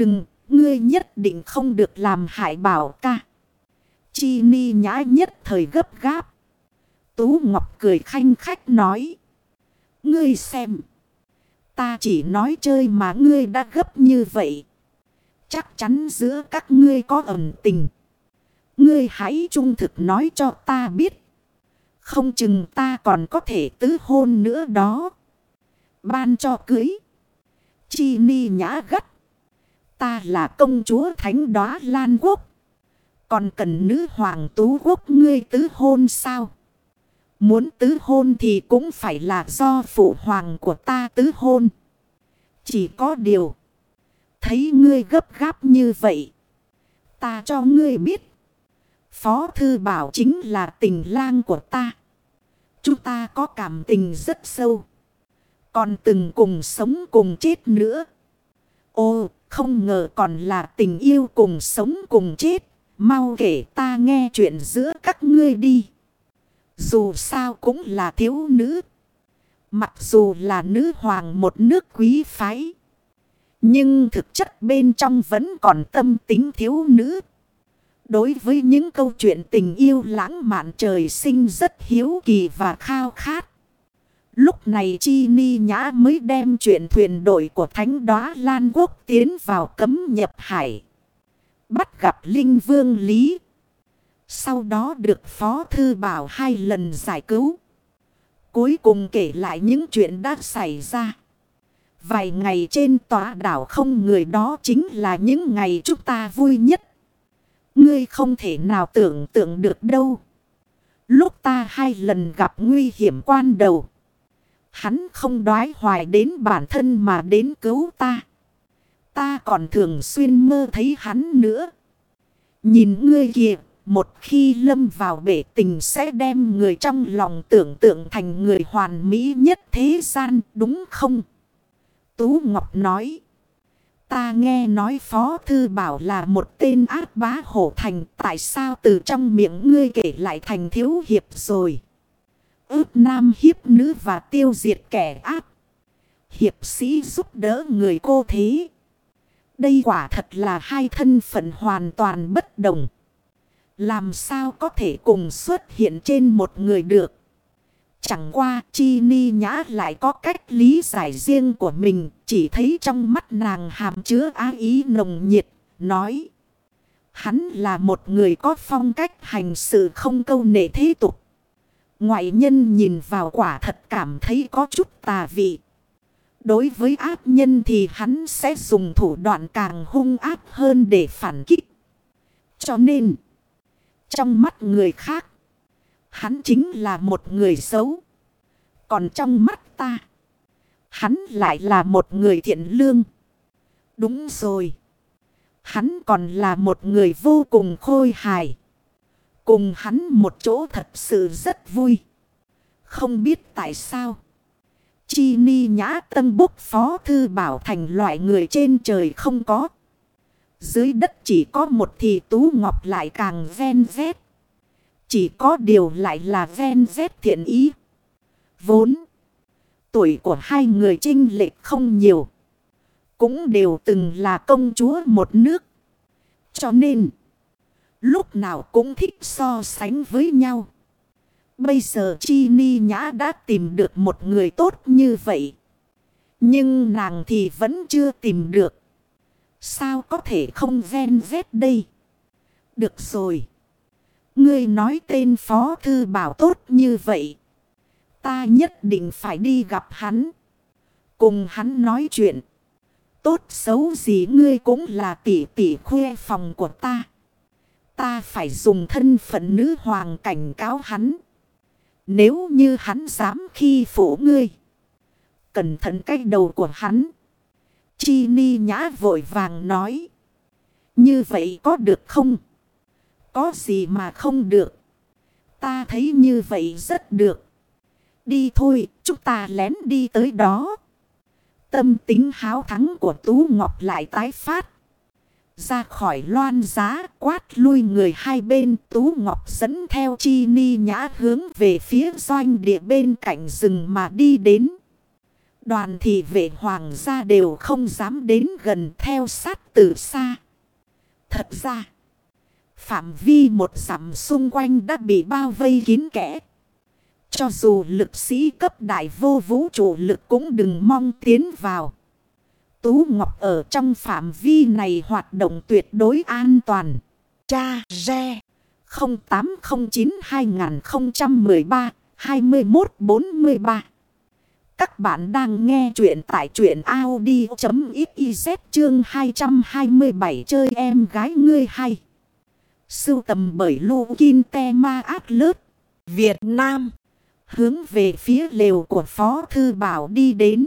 Đừng, ngươi nhất định không được làm hại bảo ca. Chi ni nhã nhất thời gấp gáp. Tú Ngọc cười khanh khách nói. Ngươi xem. Ta chỉ nói chơi mà ngươi đã gấp như vậy. Chắc chắn giữa các ngươi có ẩn tình. Ngươi hãy trung thực nói cho ta biết. Không chừng ta còn có thể tứ hôn nữa đó. Ban cho cưới. Chi ni nhã gắt. Ta là công chúa thánh đóa Lan Quốc. Còn cần nữ hoàng tú quốc ngươi tứ hôn sao? Muốn tứ hôn thì cũng phải là do phụ hoàng của ta tứ hôn. Chỉ có điều. Thấy ngươi gấp gáp như vậy. Ta cho ngươi biết. Phó thư bảo chính là tình lang của ta. Chúng ta có cảm tình rất sâu. Còn từng cùng sống cùng chết nữa. Ô, không ngờ còn là tình yêu cùng sống cùng chết. Mau kể ta nghe chuyện giữa các ngươi đi. Dù sao cũng là thiếu nữ. Mặc dù là nữ hoàng một nước quý phái. Nhưng thực chất bên trong vẫn còn tâm tính thiếu nữ. Đối với những câu chuyện tình yêu lãng mạn trời sinh rất hiếu kỳ và khao khát. Lúc này Chi Ni Nhã mới đem chuyện thuyền đội của Thánh Đóa Lan Quốc tiến vào cấm nhập hải. Bắt gặp Linh Vương Lý. Sau đó được Phó Thư Bảo hai lần giải cứu. Cuối cùng kể lại những chuyện đã xảy ra. Vài ngày trên tòa đảo không người đó chính là những ngày chúng ta vui nhất. Ngươi không thể nào tưởng tượng được đâu. Lúc ta hai lần gặp nguy hiểm quan đầu. Hắn không đoái hoài đến bản thân mà đến cứu ta. Ta còn thường xuyên mơ thấy hắn nữa. Nhìn ngươi kìa, một khi lâm vào bể tình sẽ đem người trong lòng tưởng tượng thành người hoàn mỹ nhất thế gian, đúng không? Tú Ngọc nói. Ta nghe nói Phó Thư Bảo là một tên ác bá hổ thành. Tại sao từ trong miệng ngươi kể lại thành thiếu hiệp rồi? Ước nam hiếp nữ và tiêu diệt kẻ ác. Hiệp sĩ giúp đỡ người cô thế. Đây quả thật là hai thân phận hoàn toàn bất đồng. Làm sao có thể cùng xuất hiện trên một người được. Chẳng qua chi ni nhã lại có cách lý giải riêng của mình. Chỉ thấy trong mắt nàng hàm chứa á ý nồng nhiệt. Nói. Hắn là một người có phong cách hành sự không câu nệ thế tục. Ngoại nhân nhìn vào quả thật cảm thấy có chút tà vị. Đối với ác nhân thì hắn sẽ dùng thủ đoạn càng hung ác hơn để phản kích. Cho nên, trong mắt người khác, hắn chính là một người xấu. Còn trong mắt ta, hắn lại là một người thiện lương. Đúng rồi, hắn còn là một người vô cùng khôi hài. Cùng hắn một chỗ thật sự rất vui. Không biết tại sao. Chi ni nhã tân búc phó thư bảo thành loại người trên trời không có. Dưới đất chỉ có một thì tú ngọc lại càng ven vét. Chỉ có điều lại là ven vét thiện ý. Vốn. Tuổi của hai người trinh lệch không nhiều. Cũng đều từng là công chúa một nước. Cho nên. Lúc nào cũng thích so sánh với nhau. Bây giờ Chi Ni Nhã đã tìm được một người tốt như vậy. Nhưng nàng thì vẫn chưa tìm được. Sao có thể không ven vét đây? Được rồi. Ngươi nói tên Phó Thư Bảo tốt như vậy. Ta nhất định phải đi gặp hắn. Cùng hắn nói chuyện. Tốt xấu gì ngươi cũng là tỷ tỷ khuê phòng của ta. Ta phải dùng thân phận nữ hoàng cảnh cáo hắn. Nếu như hắn dám khi phủ ngươi. Cẩn thận cái đầu của hắn. Chi ni nhã vội vàng nói. Như vậy có được không? Có gì mà không được? Ta thấy như vậy rất được. Đi thôi, chúng ta lén đi tới đó. Tâm tính háo thắng của Tú Ngọc lại tái phát. Ra khỏi loan giá quát lui người hai bên Tú Ngọc dẫn theo chi ni nhã hướng về phía doanh địa bên cạnh rừng mà đi đến. Đoàn thị vệ hoàng gia đều không dám đến gần theo sát từ xa. Thật ra, phạm vi một dặm xung quanh đã bị bao vây kín kẽ. Cho dù lực sĩ cấp đại vô vũ trụ lực cũng đừng mong tiến vào. Tú Ngọc ở trong phạm vi này hoạt động tuyệt đối an toàn. Cha Re 0809-2013-2143 Các bạn đang nghe chuyện tại chuyện Audi.xyz chương 227 chơi em gái ngươi hay. Sưu tầm bởi Lô Kinh Te Ma Át Việt Nam. Hướng về phía lều của Phó Thư Bảo đi đến.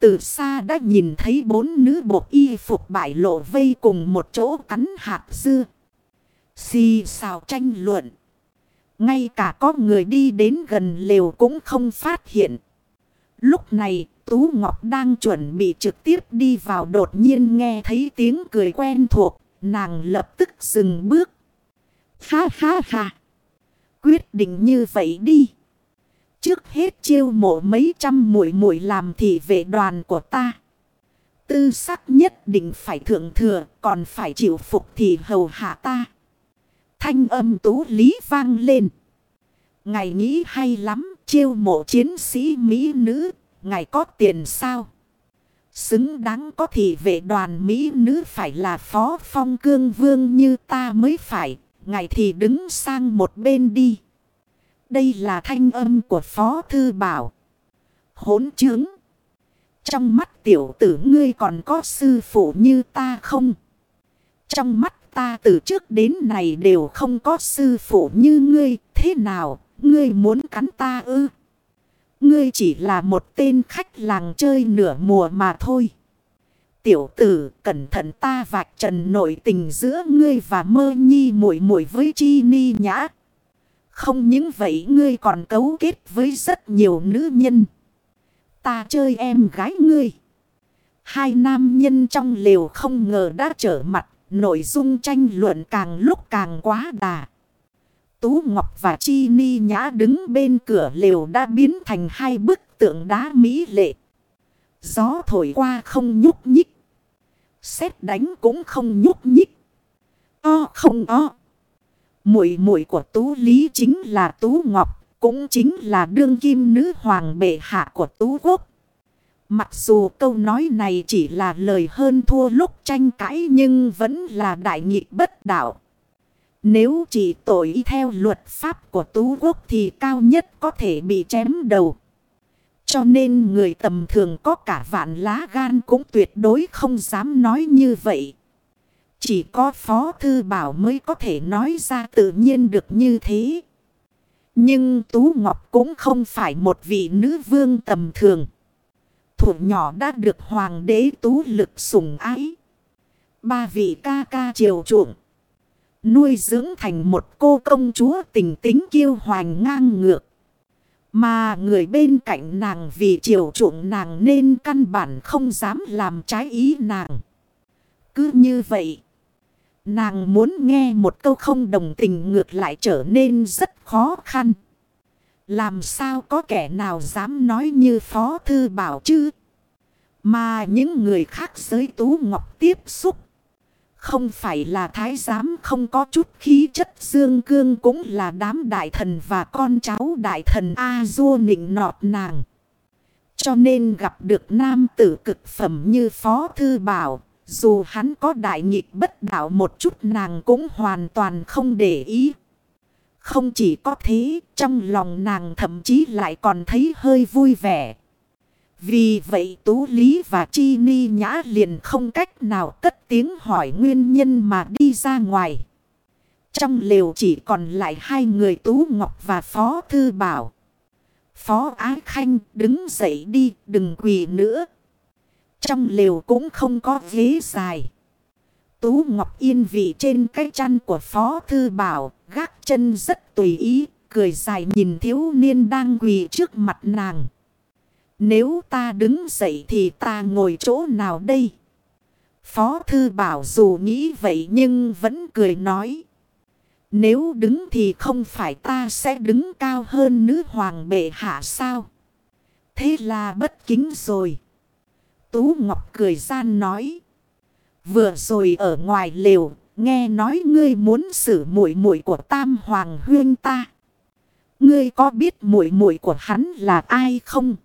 Từ xa đã nhìn thấy bốn nữ bộ y phục bại lộ vây cùng một chỗ cắn hạt dưa. Xì xào tranh luận. Ngay cả có người đi đến gần lều cũng không phát hiện. Lúc này, Tú Ngọc đang chuẩn bị trực tiếp đi vào đột nhiên nghe thấy tiếng cười quen thuộc. Nàng lập tức dừng bước. Ha ha ha. Quyết định như vậy đi. Trước hết chiêu mộ mấy trăm muội muội làm thị vệ đoàn của ta. Tư sắc nhất định phải thượng thừa, còn phải chịu phục thì hầu hạ ta. Thanh âm tú lý vang lên. Ngài nghĩ hay lắm, chiêu mộ chiến sĩ Mỹ nữ, ngài có tiền sao? Xứng đáng có thị vệ đoàn Mỹ nữ phải là phó phong cương vương như ta mới phải, ngài thì đứng sang một bên đi. Đây là thanh âm của Phó Thư Bảo. Hốn chứng. Trong mắt tiểu tử ngươi còn có sư phụ như ta không? Trong mắt ta từ trước đến này đều không có sư phụ như ngươi. Thế nào? Ngươi muốn cắn ta ư? Ngươi chỉ là một tên khách làng chơi nửa mùa mà thôi. Tiểu tử, cẩn thận ta vạch trần nội tình giữa ngươi và mơ nhi muội muội với chi ni nhã. Không những vậy ngươi còn cấu kết với rất nhiều nữ nhân. Ta chơi em gái ngươi. Hai nam nhân trong lều không ngờ đã trở mặt. Nội dung tranh luận càng lúc càng quá đà. Tú Ngọc và Chi Ni Nhã đứng bên cửa lều đã biến thành hai bức tượng đá mỹ lệ. Gió thổi qua không nhúc nhích. Xét đánh cũng không nhúc nhích. O không o. Muội muội của Tú Lý chính là Tú Ngọc, cũng chính là đương kim nữ hoàng bệ hạ của Tú Quốc. Mặc dù câu nói này chỉ là lời hơn thua lúc tranh cãi nhưng vẫn là đại nghị bất đạo. Nếu chỉ tội theo luật pháp của Tú Quốc thì cao nhất có thể bị chém đầu. Cho nên người tầm thường có cả vạn lá gan cũng tuyệt đối không dám nói như vậy. Chỉ có Phó Thư Bảo mới có thể nói ra tự nhiên được như thế. Nhưng Tú Ngọc cũng không phải một vị nữ vương tầm thường. Thủ nhỏ đã được Hoàng đế Tú lực sủng ái. Ba vị ca ca triều chuộng. Nuôi dưỡng thành một cô công chúa tình tính kiêu hoành ngang ngược. Mà người bên cạnh nàng vì triều chuộng nàng nên căn bản không dám làm trái ý nàng. Cứ như vậy. Nàng muốn nghe một câu không đồng tình ngược lại trở nên rất khó khăn. Làm sao có kẻ nào dám nói như Phó Thư Bảo chứ? Mà những người khác giới Tú Ngọc tiếp xúc. Không phải là thái giám không có chút khí chất dương cương cũng là đám đại thần và con cháu đại thần A-dua nịnh nọt nàng. Cho nên gặp được nam tử cực phẩm như Phó Thư Bảo, dù hắn có đại nghịch bất đạo một chút nàng cũng hoàn toàn không để ý. Không chỉ có thế, trong lòng nàng thậm chí lại còn thấy hơi vui vẻ. Vì vậy Tú Lý và Chi Ni Nhã liền không cách nào cất tiếng hỏi nguyên nhân mà đi ra ngoài. Trong lều chỉ còn lại hai người Tú Ngọc và Phó Thư Bảo. Phó Ái Khanh đứng dậy đi đừng quỳ nữa. Trong lều cũng không có ghế dài. Tú Ngọc yên vị trên cái chăn của Phó Thư Bảo, gác chân rất tùy ý, cười dài nhìn thiếu niên đang quỳ trước mặt nàng. Nếu ta đứng dậy thì ta ngồi chỗ nào đây? Phó Thư Bảo dù nghĩ vậy nhưng vẫn cười nói. Nếu đứng thì không phải ta sẽ đứng cao hơn nữ hoàng bệ hạ sao? Thế là bất kính rồi. Tú Ngọc cười gian nói. Vừa rồi ở ngoài lều, nghe nói ngươi muốn xử muội muội của Tam Hoàng Huyên ta. Ngươi có biết muội muội của hắn là ai không?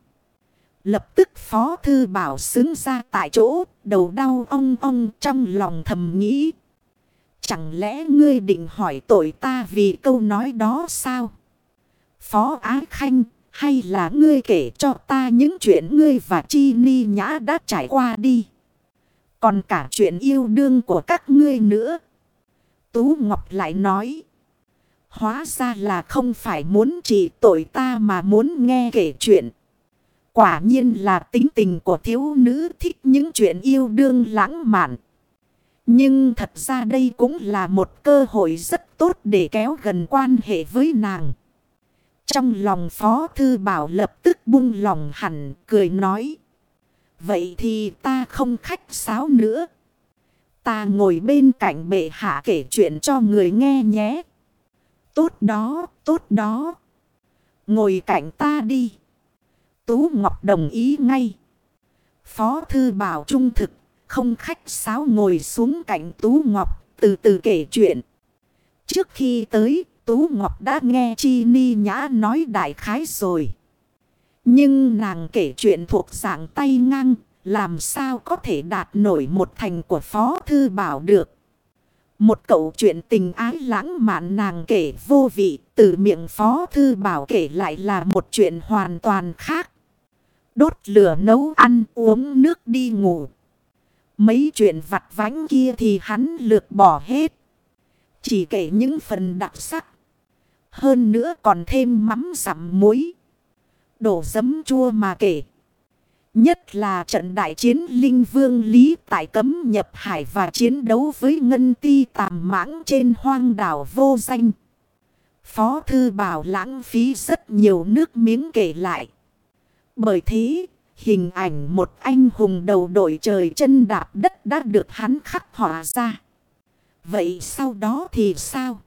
Lập tức Phó Thư Bảo xứng ra tại chỗ, đầu đau ong ong trong lòng thầm nghĩ. Chẳng lẽ ngươi định hỏi tội ta vì câu nói đó sao? Phó Ái Khanh, hay là ngươi kể cho ta những chuyện ngươi và Chi Ni Nhã đã trải qua đi? Còn cả chuyện yêu đương của các ngươi nữa. Tú Ngọc lại nói. Hóa ra là không phải muốn trị tội ta mà muốn nghe kể chuyện. Quả nhiên là tính tình của thiếu nữ thích những chuyện yêu đương lãng mạn. Nhưng thật ra đây cũng là một cơ hội rất tốt để kéo gần quan hệ với nàng. Trong lòng Phó Thư Bảo lập tức buông lòng hẳn, cười nói. Vậy thì ta không khách sáo nữa. Ta ngồi bên cạnh bệ hạ kể chuyện cho người nghe nhé. Tốt đó, tốt đó. Ngồi cạnh ta đi. Tú Ngọc đồng ý ngay. Phó Thư Bảo trung thực, không khách sáo ngồi xuống cạnh Tú Ngọc, từ từ kể chuyện. Trước khi tới, Tú Ngọc đã nghe Chi Ni Nhã nói đại khái rồi. Nhưng nàng kể chuyện thuộc dạng tay ngang, làm sao có thể đạt nổi một thành của Phó Thư Bảo được. Một cậu chuyện tình ái lãng mạn nàng kể vô vị, từ miệng Phó Thư Bảo kể lại là một chuyện hoàn toàn khác. Đốt lửa nấu ăn uống nước đi ngủ. Mấy chuyện vặt vánh kia thì hắn lược bỏ hết. Chỉ kể những phần đặc sắc. Hơn nữa còn thêm mắm sắm muối. Đổ giấm chua mà kể. Nhất là trận đại chiến Linh Vương Lý tại cấm nhập hải và chiến đấu với Ngân Ti tàm mãng trên hoang đảo vô danh. Phó Thư Bảo lãng phí rất nhiều nước miếng kể lại. Bởi thế, hình ảnh một anh hùng đầu đội trời chân đạp đất đã được hắn khắc họa ra. Vậy sau đó thì sao?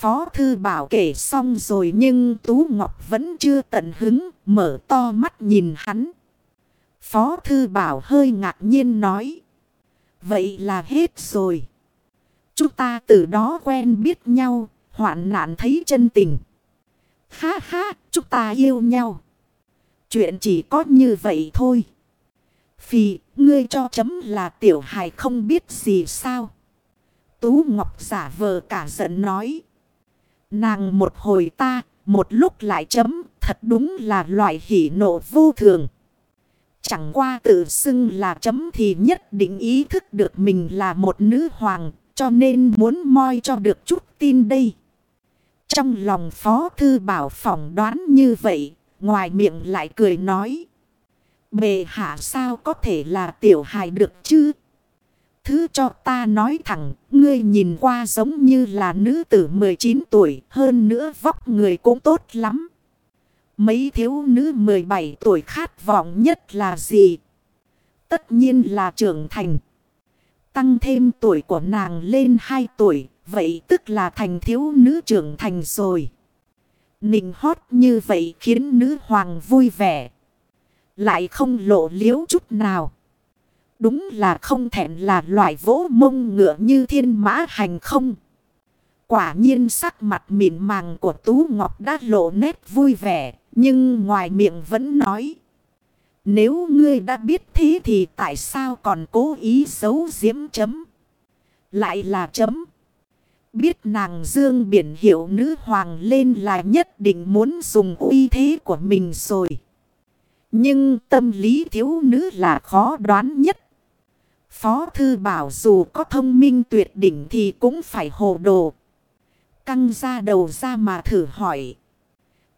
Phó Thư Bảo kể xong rồi nhưng Tú Ngọc vẫn chưa tận hứng, mở to mắt nhìn hắn. Phó Thư Bảo hơi ngạc nhiên nói. Vậy là hết rồi. Chúng ta từ đó quen biết nhau, hoạn nạn thấy chân tình. Ha ha, chúng ta yêu nhau. Chuyện chỉ có như vậy thôi. Phì, ngươi cho chấm là tiểu hài không biết gì sao. Tú Ngọc giả vờ cả giận nói. Nàng một hồi ta, một lúc lại chấm, thật đúng là loại hỉ nộ vô thường. Chẳng qua tự xưng là chấm thì nhất định ý thức được mình là một nữ hoàng, cho nên muốn moi cho được chút tin đây. Trong lòng Phó Thư Bảo phỏng đoán như vậy, ngoài miệng lại cười nói. Bề hạ sao có thể là tiểu hài được chứ? Thứ cho ta nói thẳng, ngươi nhìn qua giống như là nữ tử 19 tuổi, hơn nữa vóc người cũng tốt lắm. Mấy thiếu nữ 17 tuổi khát vọng nhất là gì? Tất nhiên là trưởng thành. Tăng thêm tuổi của nàng lên 2 tuổi, vậy tức là thành thiếu nữ trưởng thành rồi. Nịnh hót như vậy khiến nữ hoàng vui vẻ. Lại không lộ liếu chút nào. Đúng là không thẹn là loại vỗ mông ngựa như thiên mã hành không. Quả nhiên sắc mặt mịn màng của Tú Ngọc đã lộ nét vui vẻ. Nhưng ngoài miệng vẫn nói. Nếu ngươi đã biết thế thì tại sao còn cố ý giấu diễm chấm? Lại là chấm. Biết nàng dương biển hiệu nữ hoàng lên là nhất định muốn dùng uy thế của mình rồi. Nhưng tâm lý thiếu nữ là khó đoán nhất. Phó thư bảo dù có thông minh tuyệt đỉnh thì cũng phải hồ đồ. Căng ra đầu ra mà thử hỏi.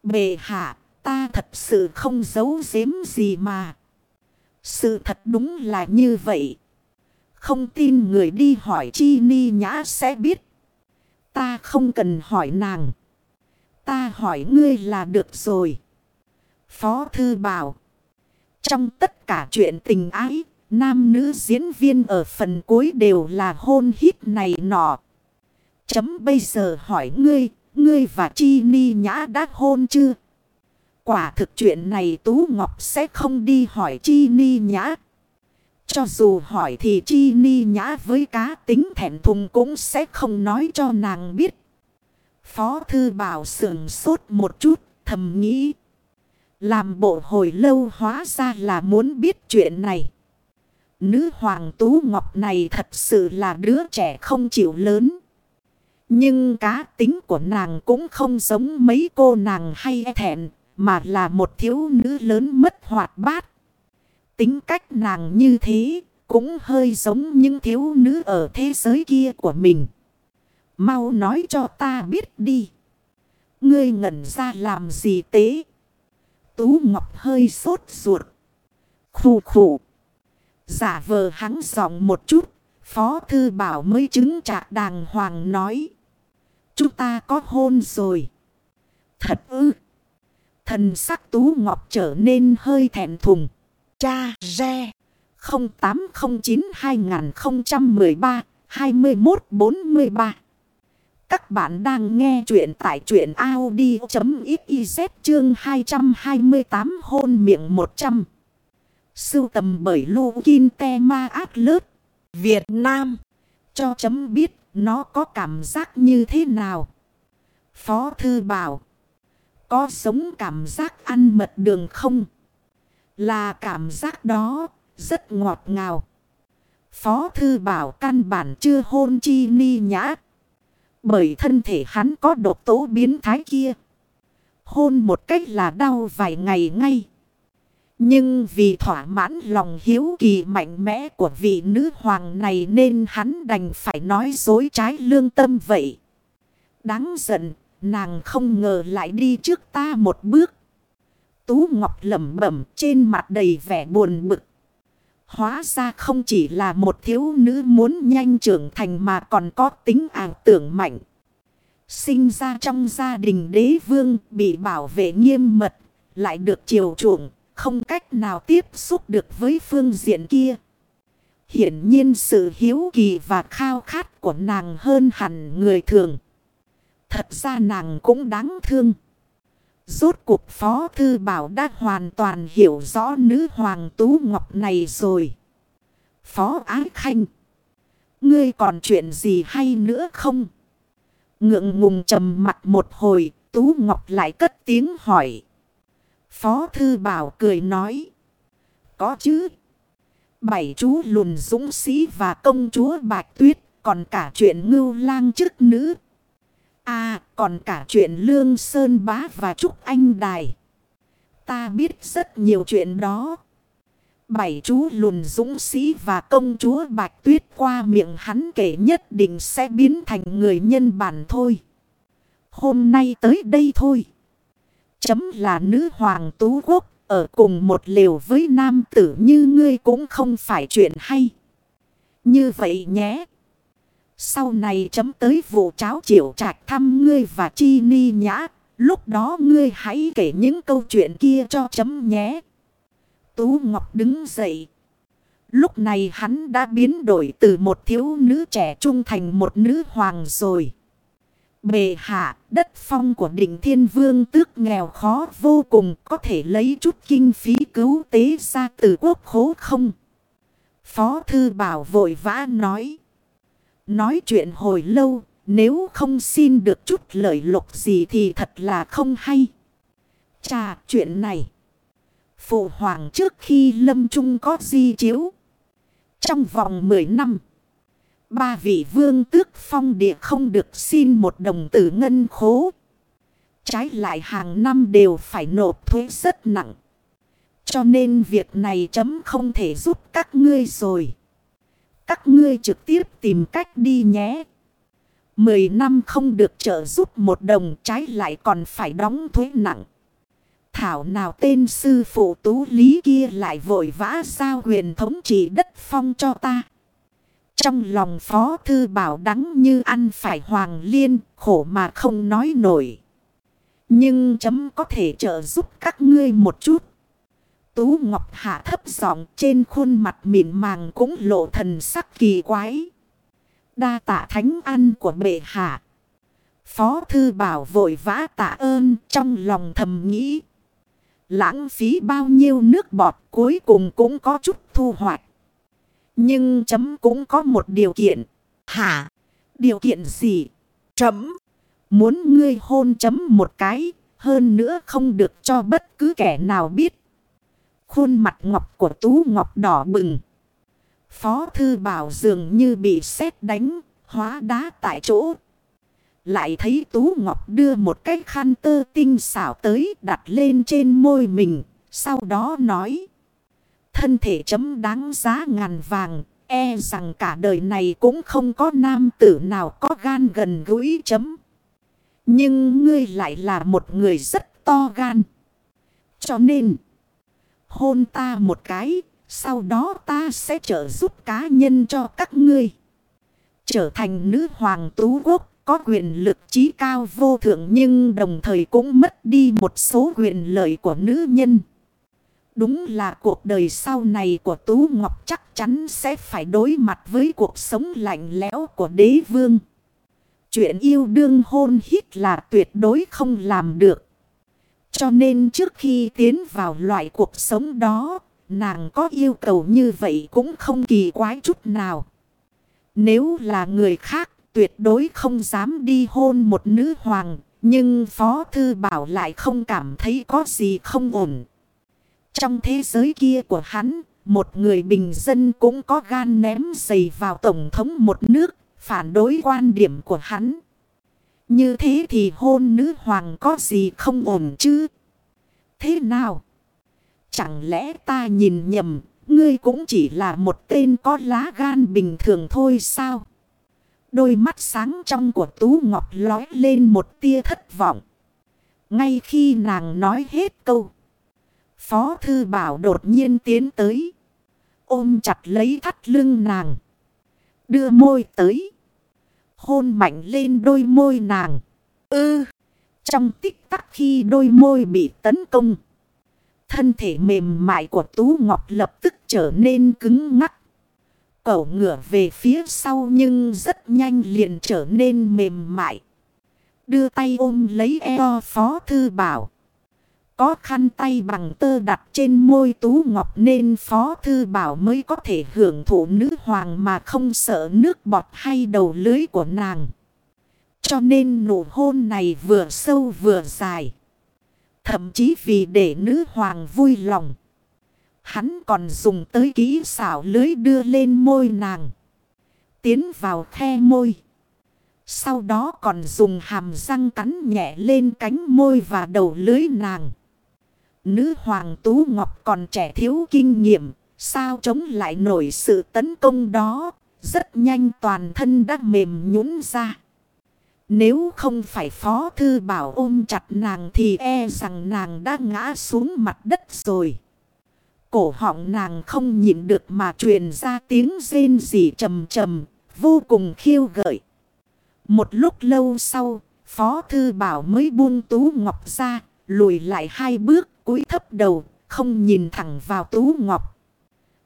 Bệ hạ, ta thật sự không giấu giếm gì mà. Sự thật đúng là như vậy. Không tin người đi hỏi chi ni nhã sẽ biết. Ta không cần hỏi nàng. Ta hỏi ngươi là được rồi. Phó thư bảo. Trong tất cả chuyện tình ái, nam nữ diễn viên ở phần cuối đều là hôn hít này nọ. Chấm bây giờ hỏi ngươi, ngươi và Chi Ni Nhã đã hôn chưa? Quả thực chuyện này Tú Ngọc sẽ không đi hỏi Chi Ni Nhã. Cho dù hỏi thì Chi Ni Nhã với cá tính thẹn thùng cũng sẽ không nói cho nàng biết. Phó Thư Bảo sườn sốt một chút thầm nghĩ. Làm bộ hồi lâu hóa ra là muốn biết chuyện này. Nữ hoàng Tú Ngọc này thật sự là đứa trẻ không chịu lớn. Nhưng cá tính của nàng cũng không giống mấy cô nàng hay e thẹn, mà là một thiếu nữ lớn mất hoạt bát. Tính cách nàng như thế, cũng hơi giống những thiếu nữ ở thế giới kia của mình. Mau nói cho ta biết đi. Ngươi ngẩn ra làm gì tế? Tú Ngọc hơi sốt ruột. Khủ khủ. Giả vờ hắn giọng một chút. Phó Thư Bảo mới chứng trạc đàng hoàng nói. Chúng ta có hôn rồi. Thật ư. Thần sắc Tú Ngọc trở nên hơi thẹn thùng. Cha Re 0809 2013 2143 Các bạn đang nghe chuyện tại chuyện Audi.xyz chương 228 hôn miệng 100. Sưu tầm bởi Lô Kinh Te Ma Át Lớt. Việt Nam. Cho chấm biết nó có cảm giác như thế nào. Phó Thư bảo. Có sống cảm giác ăn mật đường không? Là cảm giác đó rất ngọt ngào. Phó Thư bảo căn bản chưa hôn chi ni nhã. Bởi thân thể hắn có độc tố biến thái kia. Hôn một cách là đau vài ngày ngay. Nhưng vì thỏa mãn lòng hiếu kỳ mạnh mẽ của vị nữ hoàng này nên hắn đành phải nói dối trái lương tâm vậy. Đáng giận, nàng không ngờ lại đi trước ta một bước. Tú Ngọc lẩm bẩm trên mặt đầy vẻ buồn bực. Hóa ra không chỉ là một thiếu nữ muốn nhanh trưởng thành mà còn có tính ảo tưởng mạnh. Sinh ra trong gia đình đế vương bị bảo vệ nghiêm mật, lại được chiều chuộng, không cách nào tiếp xúc được với phương diện kia. Hiển nhiên sự hiếu kỳ và khao khát của nàng hơn hẳn người thường. Thật ra nàng cũng đáng thương. Rốt cuộc Phó Thư Bảo đã hoàn toàn hiểu rõ nữ hoàng Tú Ngọc này rồi. Phó Ái Khanh. Ngươi còn chuyện gì hay nữa không? Ngượng ngùng trầm mặt một hồi, Tú Ngọc lại cất tiếng hỏi. Phó Thư Bảo cười nói. Có chứ. Bảy chú lùn dũng sĩ và công chúa Bạch Tuyết, còn cả chuyện ngưu lang chức nữ. À, còn cả chuyện Lương Sơn Bá và Trúc Anh Đài. Ta biết rất nhiều chuyện đó. Bảy chú lùn dũng sĩ và công chúa Bạch Tuyết qua miệng hắn kể nhất định sẽ biến thành người nhân bản thôi. Hôm nay tới đây thôi. Chấm là nữ hoàng tú quốc, ở cùng một liều với nam tử như ngươi cũng không phải chuyện hay. Như vậy nhé. Sau này chấm tới vụ cháo triệu trạch thăm ngươi và chi ni nhã. Lúc đó ngươi hãy kể những câu chuyện kia cho chấm nhé. Tú Ngọc đứng dậy. Lúc này hắn đã biến đổi từ một thiếu nữ trẻ trung thành một nữ hoàng rồi. Bề hạ, đất phong của đỉnh thiên vương tước nghèo khó vô cùng có thể lấy chút kinh phí cứu tế ra từ quốc khố không? Phó thư bảo vội vã nói. Nói chuyện hồi lâu, nếu không xin được chút lợi lộc gì thì thật là không hay. Chà, chuyện này. Phụ hoàng trước khi lâm trung có di chiếu. Trong vòng 10 năm. Ba vị vương tước phong địa không được xin một đồng tử ngân khố. Trái lại hàng năm đều phải nộp thuế rất nặng. Cho nên việc này chấm không thể giúp các ngươi rồi. Các ngươi trực tiếp tìm cách đi nhé. Mười năm không được trợ giúp một đồng trái lại còn phải đóng thuế nặng. Thảo nào tên sư phụ tú lý kia lại vội vã sao quyền thống trị đất phong cho ta. Trong lòng phó thư bảo đắng như ăn phải hoàng liên, khổ mà không nói nổi. Nhưng chấm có thể trợ giúp các ngươi một chút. Tú Ngọc Hạ thấp giọng trên khuôn mặt mịn màng cũng lộ thần sắc kỳ quái. Đa tạ thánh ăn của bệ hạ. Phó thư bảo vội vã tạ ơn trong lòng thầm nghĩ. Lãng phí bao nhiêu nước bọt cuối cùng cũng có chút thu hoạch. Nhưng chấm cũng có một điều kiện. Hả? Điều kiện gì? Chấm. Muốn ngươi hôn chấm một cái. Hơn nữa không được cho bất cứ kẻ nào biết. Khuôn mặt ngọc của Tú Ngọc đỏ bừng. Phó thư bảo dường như bị sét đánh. Hóa đá tại chỗ. Lại thấy Tú Ngọc đưa một cái khăn tơ tinh xảo tới đặt lên trên môi mình. Sau đó nói. Thân thể chấm đáng giá ngàn vàng. E rằng cả đời này cũng không có nam tử nào có gan gần gũi chấm. Nhưng ngươi lại là một người rất to gan. Cho nên. Hôn ta một cái. Sau đó ta sẽ trợ giúp cá nhân cho các ngươi. Trở thành nữ hoàng tú quốc. Có quyền lực trí cao vô thượng nhưng đồng thời cũng mất đi một số quyền lợi của nữ nhân. Đúng là cuộc đời sau này của Tú Ngọc chắc chắn sẽ phải đối mặt với cuộc sống lạnh lẽo của đế vương. Chuyện yêu đương hôn hít là tuyệt đối không làm được. Cho nên trước khi tiến vào loại cuộc sống đó, nàng có yêu cầu như vậy cũng không kỳ quái chút nào. Nếu là người khác, tuyệt đối không dám đi hôn một nữ hoàng, nhưng Phó Thư Bảo lại không cảm thấy có gì không ổn. Trong thế giới kia của hắn, một người bình dân cũng có gan ném giày vào tổng thống một nước, phản đối quan điểm của hắn. Như thế thì hôn nữ hoàng có gì không ổn chứ? Thế nào? Chẳng lẽ ta nhìn nhầm, ngươi cũng chỉ là một tên có lá gan bình thường thôi sao? Đôi mắt sáng trong của Tú Ngọc lói lên một tia thất vọng. Ngay khi nàng nói hết câu. Phó Thư Bảo đột nhiên tiến tới. Ôm chặt lấy thắt lưng nàng. Đưa môi tới. Hôn mạnh lên đôi môi nàng. Ư. trong tích tắc khi đôi môi bị tấn công. Thân thể mềm mại của Tú Ngọc lập tức trở nên cứng ngắc. Cậu ngửa về phía sau nhưng rất nhanh liền trở nên mềm mại. Đưa tay ôm lấy eo Phó Thư Bảo. Có khăn tay bằng tơ đặt trên môi Tú Ngọc nên Phó Thư Bảo mới có thể hưởng thụ nữ hoàng mà không sợ nước bọt hay đầu lưới của nàng. Cho nên nụ hôn này vừa sâu vừa dài. Thậm chí vì để nữ hoàng vui lòng. Hắn còn dùng tới kỹ xảo lưới đưa lên môi nàng. Tiến vào khe môi. Sau đó còn dùng hàm răng cắn nhẹ lên cánh môi và đầu lưới nàng. Nữ hoàng Tú Ngọc còn trẻ thiếu kinh nghiệm. Sao chống lại nổi sự tấn công đó. Rất nhanh toàn thân đã mềm nhũn ra. Nếu không phải phó thư bảo ôm chặt nàng thì e rằng nàng đã ngã xuống mặt đất rồi. Cổ họng nàng không nhịn được mà truyền ra tiếng rên rỉ trầm trầm, vô cùng khiêu gợi. Một lúc lâu sau, Phó Thư Bảo mới buông Tú Ngọc ra, lùi lại hai bước, cúi thấp đầu, không nhìn thẳng vào Tú Ngọc.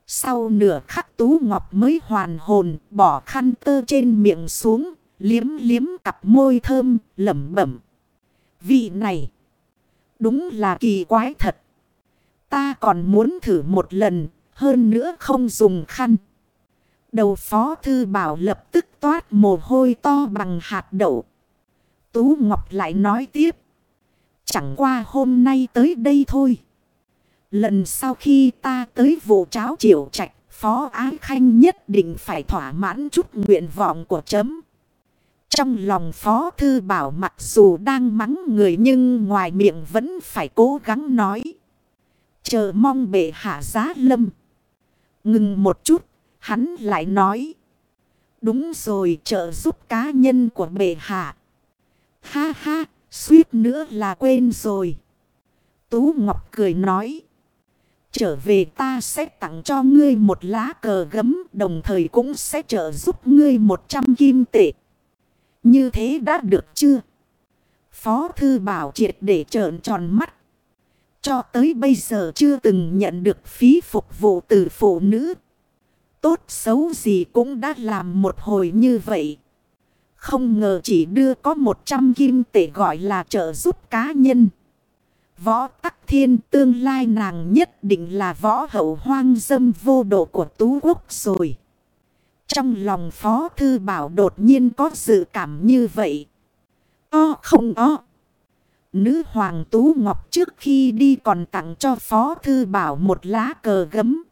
Sau nửa khắc Tú Ngọc mới hoàn hồn, bỏ khăn tơ trên miệng xuống, liếm liếm cặp môi thơm, lẩm bẩm. Vị này, đúng là kỳ quái thật. Ta còn muốn thử một lần, hơn nữa không dùng khăn. Đầu phó thư bảo lập tức toát mồ hôi to bằng hạt đậu. Tú Ngọc lại nói tiếp. Chẳng qua hôm nay tới đây thôi. Lần sau khi ta tới vụ cháo triệu trạch, Phó Ái Khanh nhất định phải thỏa mãn chút nguyện vọng của chấm. Trong lòng Phó Thư Bảo mặc dù đang mắng người nhưng ngoài miệng vẫn phải cố gắng nói. Chờ mong bệ hạ giá lâm. Ngừng một chút, hắn lại nói. Đúng rồi trợ giúp cá nhân của bệ hạ. Ha ha, suýt nữa là quên rồi. Tú Ngọc cười nói. Trở về ta sẽ tặng cho ngươi một lá cờ gấm, đồng thời cũng sẽ trợ giúp ngươi một trăm kim tệ. Như thế đã được chưa? Phó thư bảo triệt để trợn tròn mắt. Cho tới bây giờ chưa từng nhận được phí phục vụ từ phụ nữ. Tốt xấu gì cũng đã làm một hồi như vậy. Không ngờ chỉ đưa có 100 kim tệ gọi là trợ giúp cá nhân. Võ tắc thiên, tương lai nàng nhất định là võ hậu hoang dâm vô độ của tú quốc rồi. Trong lòng phó thư bảo đột nhiên có dự cảm như vậy. O không o. Nữ hoàng tú ngọc trước khi đi còn tặng cho phó thư bảo một lá cờ gấm.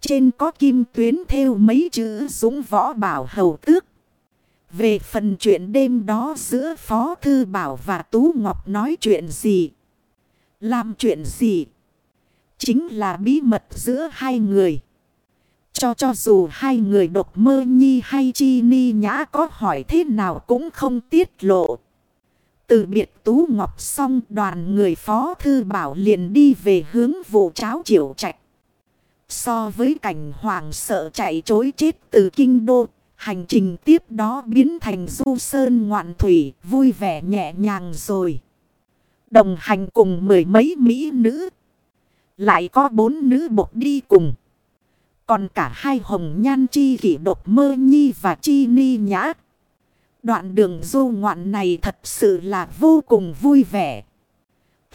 Trên có kim tuyến theo mấy chữ dũng võ bảo hầu tước. Về phần chuyện đêm đó giữa Phó Thư Bảo và Tú Ngọc nói chuyện gì? Làm chuyện gì? Chính là bí mật giữa hai người. Cho cho dù hai người độc mơ nhi hay chi ni nhã có hỏi thế nào cũng không tiết lộ. Từ biệt Tú Ngọc xong đoàn người Phó Thư Bảo liền đi về hướng vụ cháo triệu trạch. So với cảnh hoàng sợ chạy chối chết từ kinh đô, hành trình tiếp đó biến thành du sơn ngoạn thủy, vui vẻ nhẹ nhàng rồi. Đồng hành cùng mười mấy mỹ nữ. Lại có bốn nữ bộc đi cùng. Còn cả hai hồng nhan chi kỷ độc mơ nhi và chi ni nhã. Đoạn đường du ngoạn này thật sự là vô cùng vui vẻ.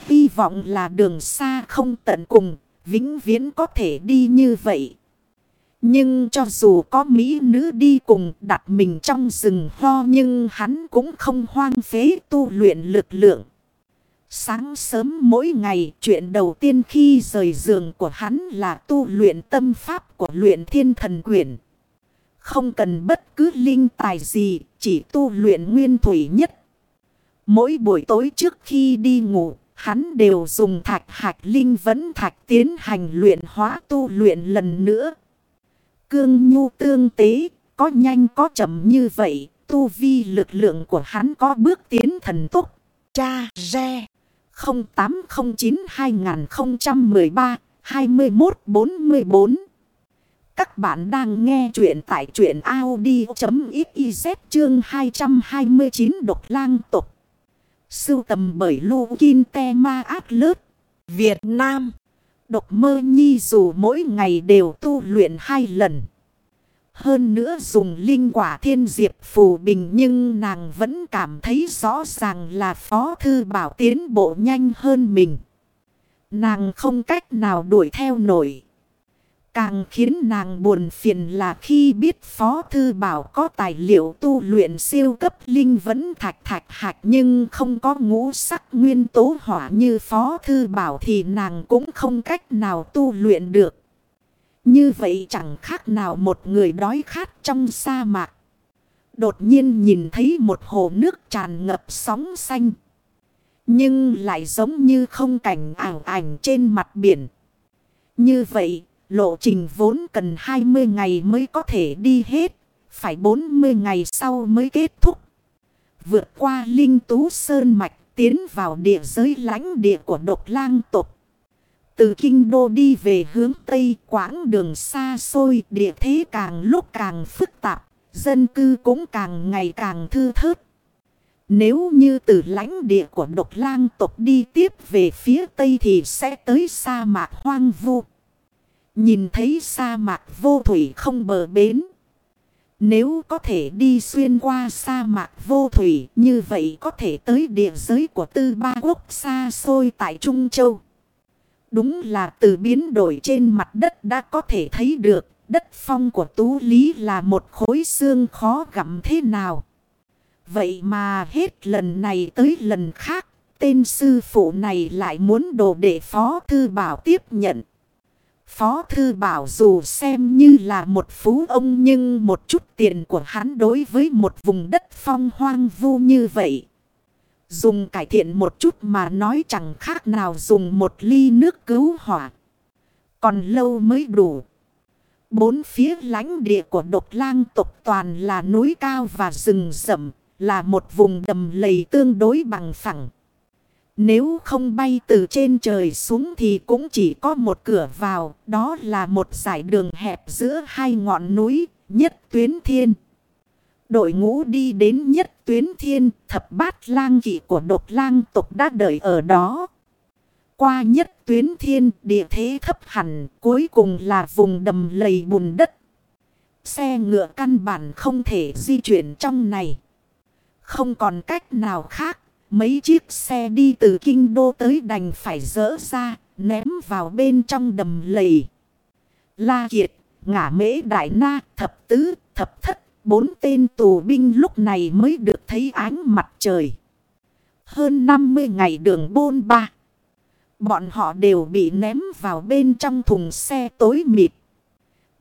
Hy vọng là đường xa không tận cùng, vĩnh viễn có thể đi như vậy. Nhưng cho dù có mỹ nữ đi cùng đặt mình trong rừng ho nhưng hắn cũng không hoang phế tu luyện lực lượng. Sáng sớm mỗi ngày chuyện đầu tiên khi rời giường của hắn là tu luyện tâm pháp của luyện thiên thần quyển. Không cần bất cứ linh tài gì, chỉ tu luyện nguyên thủy nhất. Mỗi buổi tối trước khi đi ngủ, hắn đều dùng thạch hạch linh vấn thạch tiến hành luyện hóa tu luyện lần nữa. Cương nhu tương tế, có nhanh có chậm như vậy, tu vi lực lượng của hắn có bước tiến thần tốc. Cha Re 0809-2013-2144 Các bạn đang nghe chuyện tại chuyện Audi.xyz chương 229 độc lang tục. Sưu tầm bởi Lô Kinh Te Ma Át Lớt, Việt Nam. Độc mơ nhi dù mỗi ngày đều tu luyện hai lần. Hơn nữa dùng linh quả thiên diệp phù bình nhưng nàng vẫn cảm thấy rõ ràng là phó thư bảo tiến bộ nhanh hơn mình. Nàng không cách nào đuổi theo nổi. Càng khiến nàng buồn phiền là khi biết Phó Thư Bảo có tài liệu tu luyện siêu cấp linh vẫn thạch thạch hạch nhưng không có ngũ sắc nguyên tố hỏa như Phó Thư Bảo thì nàng cũng không cách nào tu luyện được. Như vậy chẳng khác nào một người đói khát trong sa mạc. Đột nhiên nhìn thấy một hồ nước tràn ngập sóng xanh. Nhưng lại giống như không cảnh ảo ảnh trên mặt biển. Như vậy Lộ trình vốn cần 20 ngày mới có thể đi hết. Phải 40 ngày sau mới kết thúc. Vượt qua Linh Tú Sơn Mạch, tiến vào địa giới lãnh địa của độc lang tục. Từ kinh đô đi về hướng Tây, quãng đường xa xôi, địa thế càng lúc càng phức tạp. Dân cư cũng càng ngày càng thư thớt. Nếu như từ lãnh địa của độc lang tộc đi tiếp về phía Tây thì sẽ tới sa mạc hoang vu. Nhìn thấy sa mạc vô thủy không bờ bến. Nếu có thể đi xuyên qua sa mạc vô thủy như vậy có thể tới địa giới của tư ba quốc xa xôi tại Trung Châu. Đúng là từ biến đổi trên mặt đất đã có thể thấy được đất phong của Tú Lý là một khối xương khó gặm thế nào. Vậy mà hết lần này tới lần khác, tên sư phụ này lại muốn đồ để phó thư bảo tiếp nhận. Phó Thư Bảo dù xem như là một phú ông nhưng một chút tiền của hắn đối với một vùng đất phong hoang vu như vậy. Dùng cải thiện một chút mà nói chẳng khác nào dùng một ly nước cứu hỏa. Còn lâu mới đủ. Bốn phía lãnh địa của độc lang tộc toàn là núi cao và rừng rậm, là một vùng đầm lầy tương đối bằng phẳng. Nếu không bay từ trên trời xuống thì cũng chỉ có một cửa vào, đó là một dải đường hẹp giữa hai ngọn núi, nhất tuyến thiên. Đội ngũ đi đến nhất tuyến thiên, thập bát lang kỵ của độc lang tục đã đợi ở đó. Qua nhất tuyến thiên, địa thế thấp hẳn, cuối cùng là vùng đầm lầy bùn đất. Xe ngựa căn bản không thể di chuyển trong này. Không còn cách nào khác, Mấy chiếc xe đi từ kinh đô tới đành phải dỡ ra, ném vào bên trong đầm lầy. La Kiệt, ngả mễ đại na, thập tứ, thập thất, bốn tên tù binh lúc này mới được thấy ánh mặt trời. Hơn 50 ngày đường bôn ba. Bọn họ đều bị ném vào bên trong thùng xe tối mịt.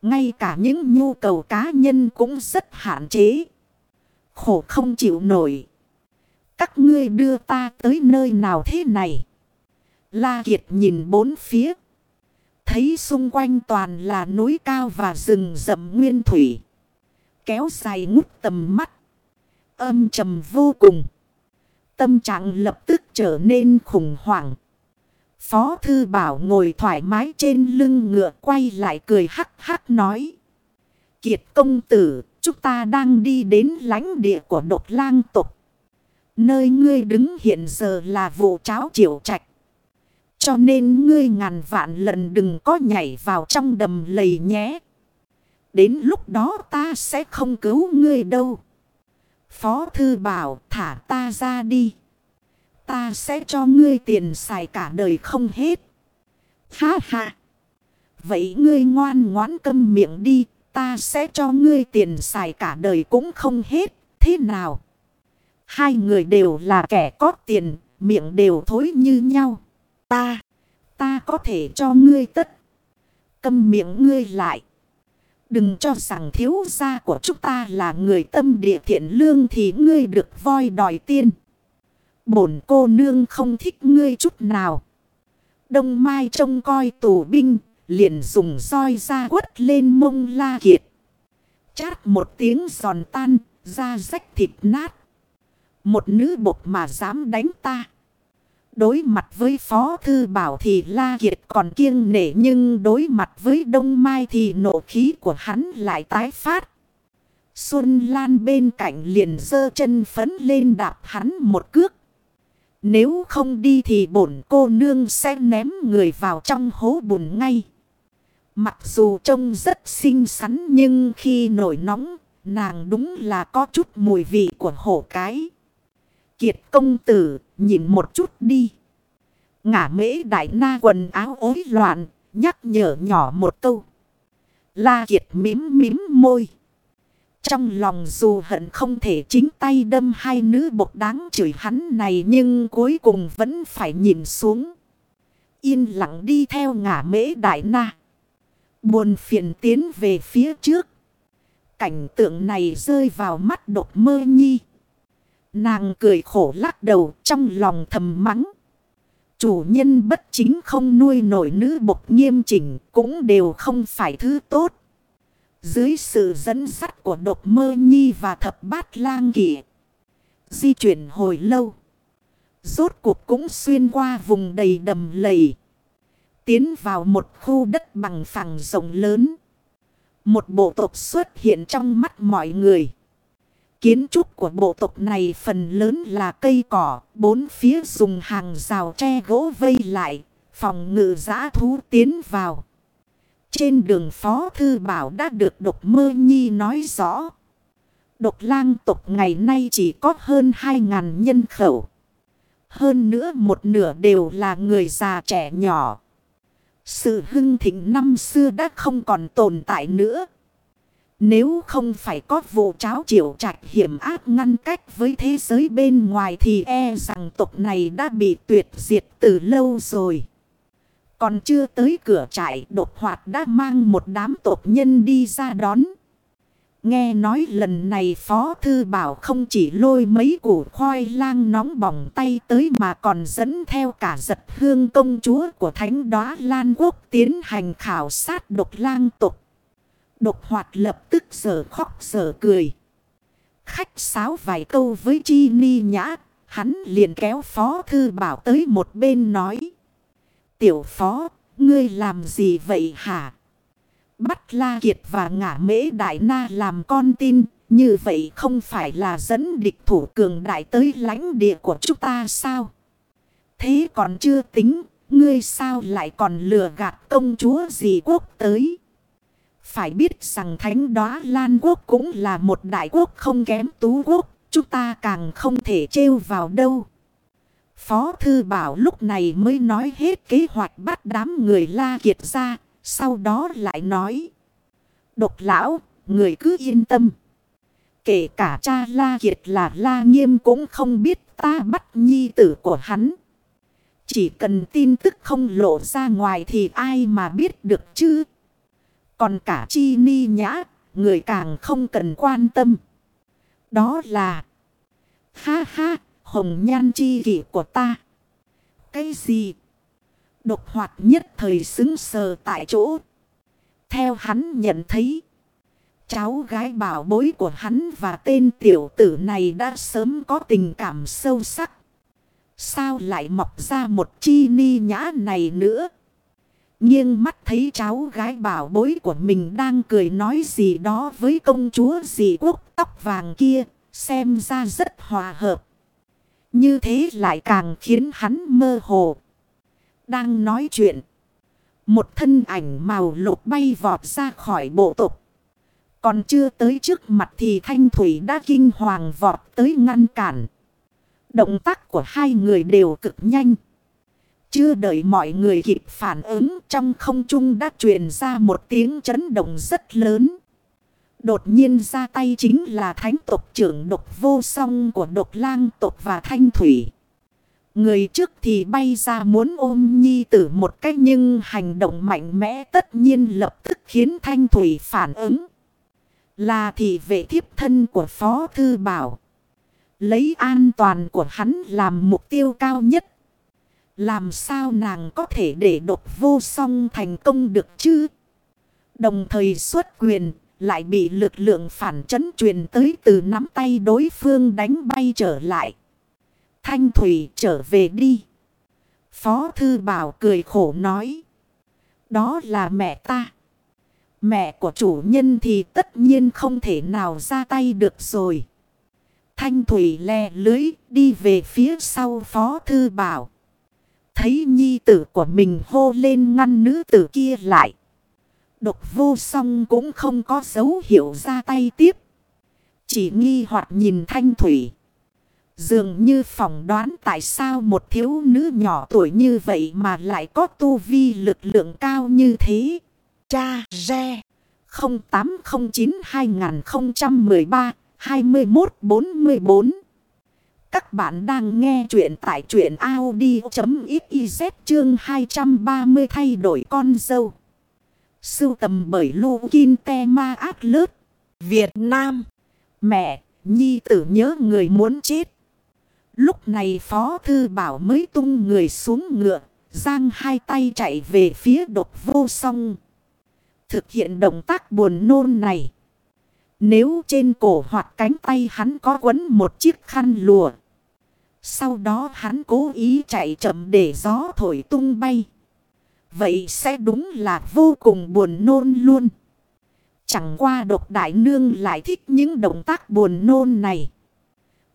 Ngay cả những nhu cầu cá nhân cũng rất hạn chế. Khổ không chịu nổi. Các ngươi đưa ta tới nơi nào thế này? La Kiệt nhìn bốn phía. Thấy xung quanh toàn là núi cao và rừng rậm nguyên thủy. Kéo dài ngút tầm mắt. Âm trầm vô cùng. Tâm trạng lập tức trở nên khủng hoảng. Phó Thư Bảo ngồi thoải mái trên lưng ngựa quay lại cười hắc hắc nói. Kiệt công tử, chúng ta đang đi đến lãnh địa của độc lang tục. Nơi ngươi đứng hiện giờ là vụ cháo triệu trạch. Cho nên ngươi ngàn vạn lần đừng có nhảy vào trong đầm lầy nhé. Đến lúc đó ta sẽ không cứu ngươi đâu. Phó thư bảo thả ta ra đi. Ta sẽ cho ngươi tiền xài cả đời không hết. Ha ha. Vậy ngươi ngoan ngoãn câm miệng đi. Ta sẽ cho ngươi tiền xài cả đời cũng không hết. Thế nào? Hai người đều là kẻ có tiền. Miệng đều thối như nhau. Ta. Ta có thể cho ngươi tất. Câm miệng ngươi lại. Đừng cho rằng thiếu gia của chúng ta là người tâm địa thiện lương thì ngươi được voi đòi tiên. Bổn cô nương không thích ngươi chút nào. Đông Mai trông coi tù binh, liền dùng roi ra quất lên mông la kiệt. Chát một tiếng giòn tan, da rách thịt nát. Một nữ bột mà dám đánh ta. Đối mặt với Phó Thư Bảo thì La Kiệt còn kiêng nể nhưng đối mặt với Đông Mai thì nộ khí của hắn lại tái phát. Xuân Lan bên cạnh liền dơ chân phấn lên đạp hắn một cước. Nếu không đi thì bổn cô nương sẽ ném người vào trong hố bùn ngay. Mặc dù trông rất xinh xắn nhưng khi nổi nóng, nàng đúng là có chút mùi vị của hổ cái. Kiệt công tử, nhìn một chút đi. Ngả mễ đại na quần áo ối loạn, nhắc nhở nhỏ một câu. La Kiệt mím mím môi. Trong lòng dù hận không thể chính tay đâm hai nữ bột đáng chửi hắn này nhưng cuối cùng vẫn phải nhìn xuống. Yên lặng đi theo ngả mễ đại na. Buồn phiền tiến về phía trước. Cảnh tượng này rơi vào mắt đột mơ nhi. Nàng cười khổ lắc đầu trong lòng thầm mắng. Chủ nhân bất chính không nuôi nổi nữ bột nghiêm chỉnh cũng đều không phải thứ tốt. Dưới sự dẫn dắt của độc mơ nhi và thập bát lang kỷ. Di chuyển hồi lâu. Rốt cuộc cũng xuyên qua vùng đầy đầm lầy. Tiến vào một khu đất bằng phẳng rộng lớn. Một bộ tộc xuất hiện trong mắt mọi người. Kiến trúc của bộ tộc này phần lớn là cây cỏ, bốn phía dùng hàng rào tre gỗ vây lại, phòng ngự giã thú tiến vào. Trên đường Phó Thư Bảo đã được Độc Mơ Nhi nói rõ. Độc lang tộc ngày nay chỉ có hơn 2.000 nhân khẩu. Hơn nữa một nửa đều là người già trẻ nhỏ. Sự hưng thịnh năm xưa đã không còn tồn tại nữa. Nếu không phải có vụ cháo triệu trạch hiểm ác ngăn cách với thế giới bên ngoài thì e rằng tộc này đã bị tuyệt diệt từ lâu rồi. Còn chưa tới cửa trại đột hoạt đã mang một đám tộc nhân đi ra đón. Nghe nói lần này Phó Thư Bảo không chỉ lôi mấy củ khoai lang nóng bỏng tay tới mà còn dẫn theo cả giật hương công chúa của Thánh Đóa Lan Quốc tiến hành khảo sát độc lang tục. Độc hoạt lập tức sở khóc sở cười. Khách sáo vài câu với Chi Ni Nhã, hắn liền kéo Phó Thư Bảo tới một bên nói. Tiểu Phó, ngươi làm gì vậy hả? Bắt La Kiệt và ngả mễ đại na làm con tin, như vậy không phải là dẫn địch thủ cường đại tới lãnh địa của chúng ta sao? Thế còn chưa tính, ngươi sao lại còn lừa gạt công chúa gì quốc tới? Phải biết rằng thánh đóa Lan quốc cũng là một đại quốc không kém tú quốc. Chúng ta càng không thể trêu vào đâu. Phó Thư Bảo lúc này mới nói hết kế hoạch bắt đám người La Kiệt ra. Sau đó lại nói. Độc lão, người cứ yên tâm. Kể cả cha La Kiệt là La Nghiêm cũng không biết ta bắt nhi tử của hắn. Chỉ cần tin tức không lộ ra ngoài thì ai mà biết được chứ. Còn cả chi ni nhã, người càng không cần quan tâm. Đó là... Ha ha, hồng nhan chi kỷ của ta. Cái gì? Độc hoạt nhất thời xứng sờ tại chỗ. Theo hắn nhận thấy. Cháu gái bảo bối của hắn và tên tiểu tử này đã sớm có tình cảm sâu sắc. Sao lại mọc ra một chi ni nhã này nữa? Nghiêng mắt thấy cháu gái bảo bối của mình đang cười nói gì đó với công chúa dì quốc tóc vàng kia. Xem ra rất hòa hợp. Như thế lại càng khiến hắn mơ hồ. Đang nói chuyện. Một thân ảnh màu lục bay vọt ra khỏi bộ tục. Còn chưa tới trước mặt thì Thanh Thủy đã kinh hoàng vọt tới ngăn cản. Động tác của hai người đều cực nhanh. Chưa đợi mọi người kịp phản ứng, trong không trung đã truyền ra một tiếng chấn động rất lớn. Đột nhiên ra tay chính là thánh tộc trưởng độc vô song của độc lang tộc và thanh thủy. Người trước thì bay ra muốn ôm nhi tử một cách nhưng hành động mạnh mẽ tất nhiên lập tức khiến thanh thủy phản ứng. Là thị vệ thiếp thân của Phó Thư Bảo. Lấy an toàn của hắn làm mục tiêu cao nhất. Làm sao nàng có thể để độc vô song thành công được chứ? Đồng thời xuất quyền, lại bị lực lượng phản chấn truyền tới từ nắm tay đối phương đánh bay trở lại. Thanh Thủy trở về đi. Phó Thư Bảo cười khổ nói. Đó là mẹ ta. Mẹ của chủ nhân thì tất nhiên không thể nào ra tay được rồi. Thanh Thủy le lưới, đi về phía sau Phó Thư Bảo. Thấy nhi tử của mình hô lên ngăn nữ tử kia lại. Độc vô song cũng không có dấu hiệu ra tay tiếp. Chỉ nghi hoặc nhìn Thanh Thủy. Dường như phỏng đoán tại sao một thiếu nữ nhỏ tuổi như vậy mà lại có tu vi lực lượng cao như thế. Cha Re 0809-2013-2144 các bạn đang nghe chuyện tại chuyện Audi.xyz chương 230 thay đổi con dâu. Sưu tầm bởi Lô Kinh Te Ma Át Lớt. Việt Nam. Mẹ, nhi tử nhớ người muốn chết. Lúc này Phó Thư Bảo mới tung người xuống ngựa. Giang hai tay chạy về phía độc vô song. Thực hiện động tác buồn nôn này. Nếu trên cổ hoặc cánh tay hắn có quấn một chiếc khăn lùa. Sau đó hắn cố ý chạy chậm để gió thổi tung bay. Vậy sẽ đúng là vô cùng buồn nôn luôn. Chẳng qua độc đại nương lại thích những động tác buồn nôn này.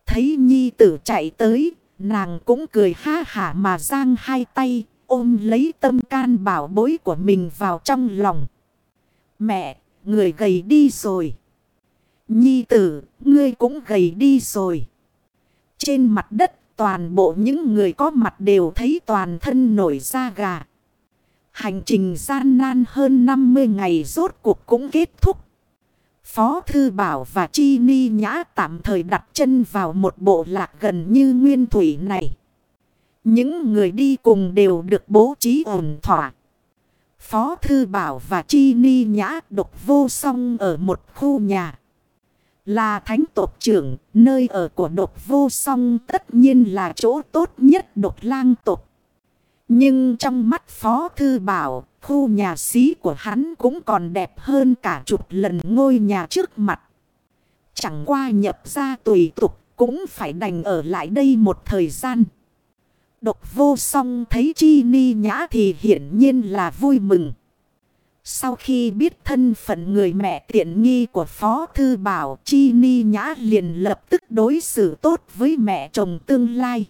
Thấy nhi tử chạy tới, nàng cũng cười ha hả mà giang hai tay, ôm lấy tâm can bảo bối của mình vào trong lòng. Mẹ, người gầy đi rồi. Nhi tử, ngươi cũng gầy đi rồi. Trên mặt đất, toàn bộ những người có mặt đều thấy toàn thân nổi da gà. Hành trình gian nan hơn 50 ngày rốt cuộc cũng kết thúc. Phó Thư Bảo và Chi Ni Nhã tạm thời đặt chân vào một bộ lạc gần như nguyên thủy này. Những người đi cùng đều được bố trí ổn thỏa. Phó Thư Bảo và Chi Ni Nhã độc vô song ở một khu nhà. Là thánh tộc trưởng, nơi ở của độc vô song tất nhiên là chỗ tốt nhất độc lang tộc. Nhưng trong mắt Phó Thư Bảo, khu nhà xí của hắn cũng còn đẹp hơn cả chục lần ngôi nhà trước mặt. Chẳng qua nhập ra tùy tục, cũng phải đành ở lại đây một thời gian. Độc vô song thấy chi ni nhã thì hiển nhiên là vui mừng. Sau khi biết thân phận người mẹ tiện nghi của Phó Thư Bảo, Chi Ni Nhã liền lập tức đối xử tốt với mẹ chồng tương lai.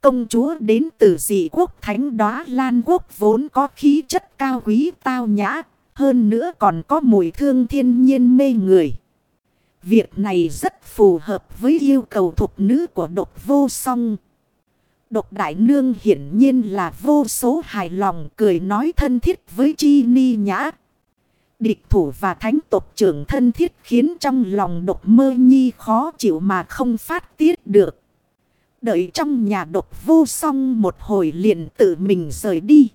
Công chúa đến từ dị quốc thánh đóa lan quốc vốn có khí chất cao quý tao nhã. Hơn nữa còn có mùi thương thiên nhiên mê người. Việc này rất phù hợp với yêu cầu thuộc nữ của độc vô song. Độc đại nương hiển nhiên là vô số hài lòng cười nói thân thiết với chi ni nhã. Địch thủ và thánh tộc trưởng thân thiết khiến trong lòng độc mơ nhi khó chịu mà không phát tiết được. Đợi trong nhà độc vô song một hồi liền tự mình rời đi.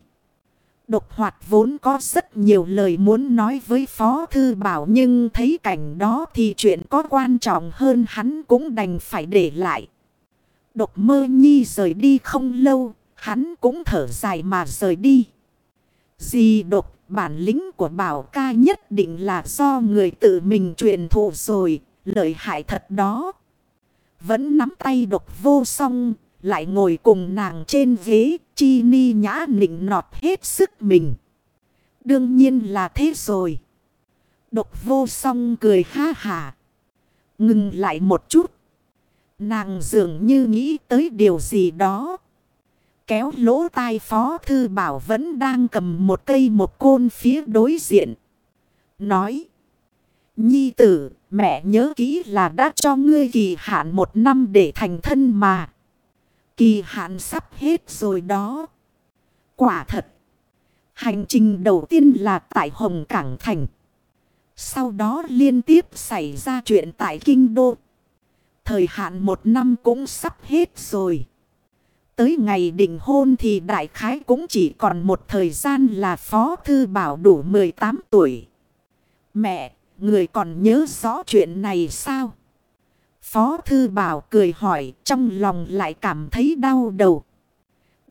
Độc hoạt vốn có rất nhiều lời muốn nói với Phó Thư Bảo nhưng thấy cảnh đó thì chuyện có quan trọng hơn hắn cũng đành phải để lại. Độc mơ nhi rời đi không lâu, hắn cũng thở dài mà rời đi. Gì độc bản lĩnh của bảo ca nhất định là do người tự mình truyền thụ rồi, lợi hại thật đó. Vẫn nắm tay độc vô song, lại ngồi cùng nàng trên ghế, chi ni nhã nịnh nọt hết sức mình. Đương nhiên là thế rồi. Độc vô song cười ha hà. Ngừng lại một chút. Nàng dường như nghĩ tới điều gì đó. Kéo lỗ tai phó thư bảo vẫn đang cầm một cây một côn phía đối diện. Nói. Nhi tử, mẹ nhớ kỹ là đã cho ngươi kỳ hạn một năm để thành thân mà. Kỳ hạn sắp hết rồi đó. Quả thật. Hành trình đầu tiên là tại Hồng Cảng Thành. Sau đó liên tiếp xảy ra chuyện tại Kinh Đô. Thời hạn một năm cũng sắp hết rồi. Tới ngày định hôn thì đại khái cũng chỉ còn một thời gian là Phó Thư Bảo đủ 18 tuổi. Mẹ, người còn nhớ rõ chuyện này sao? Phó Thư Bảo cười hỏi trong lòng lại cảm thấy đau đầu.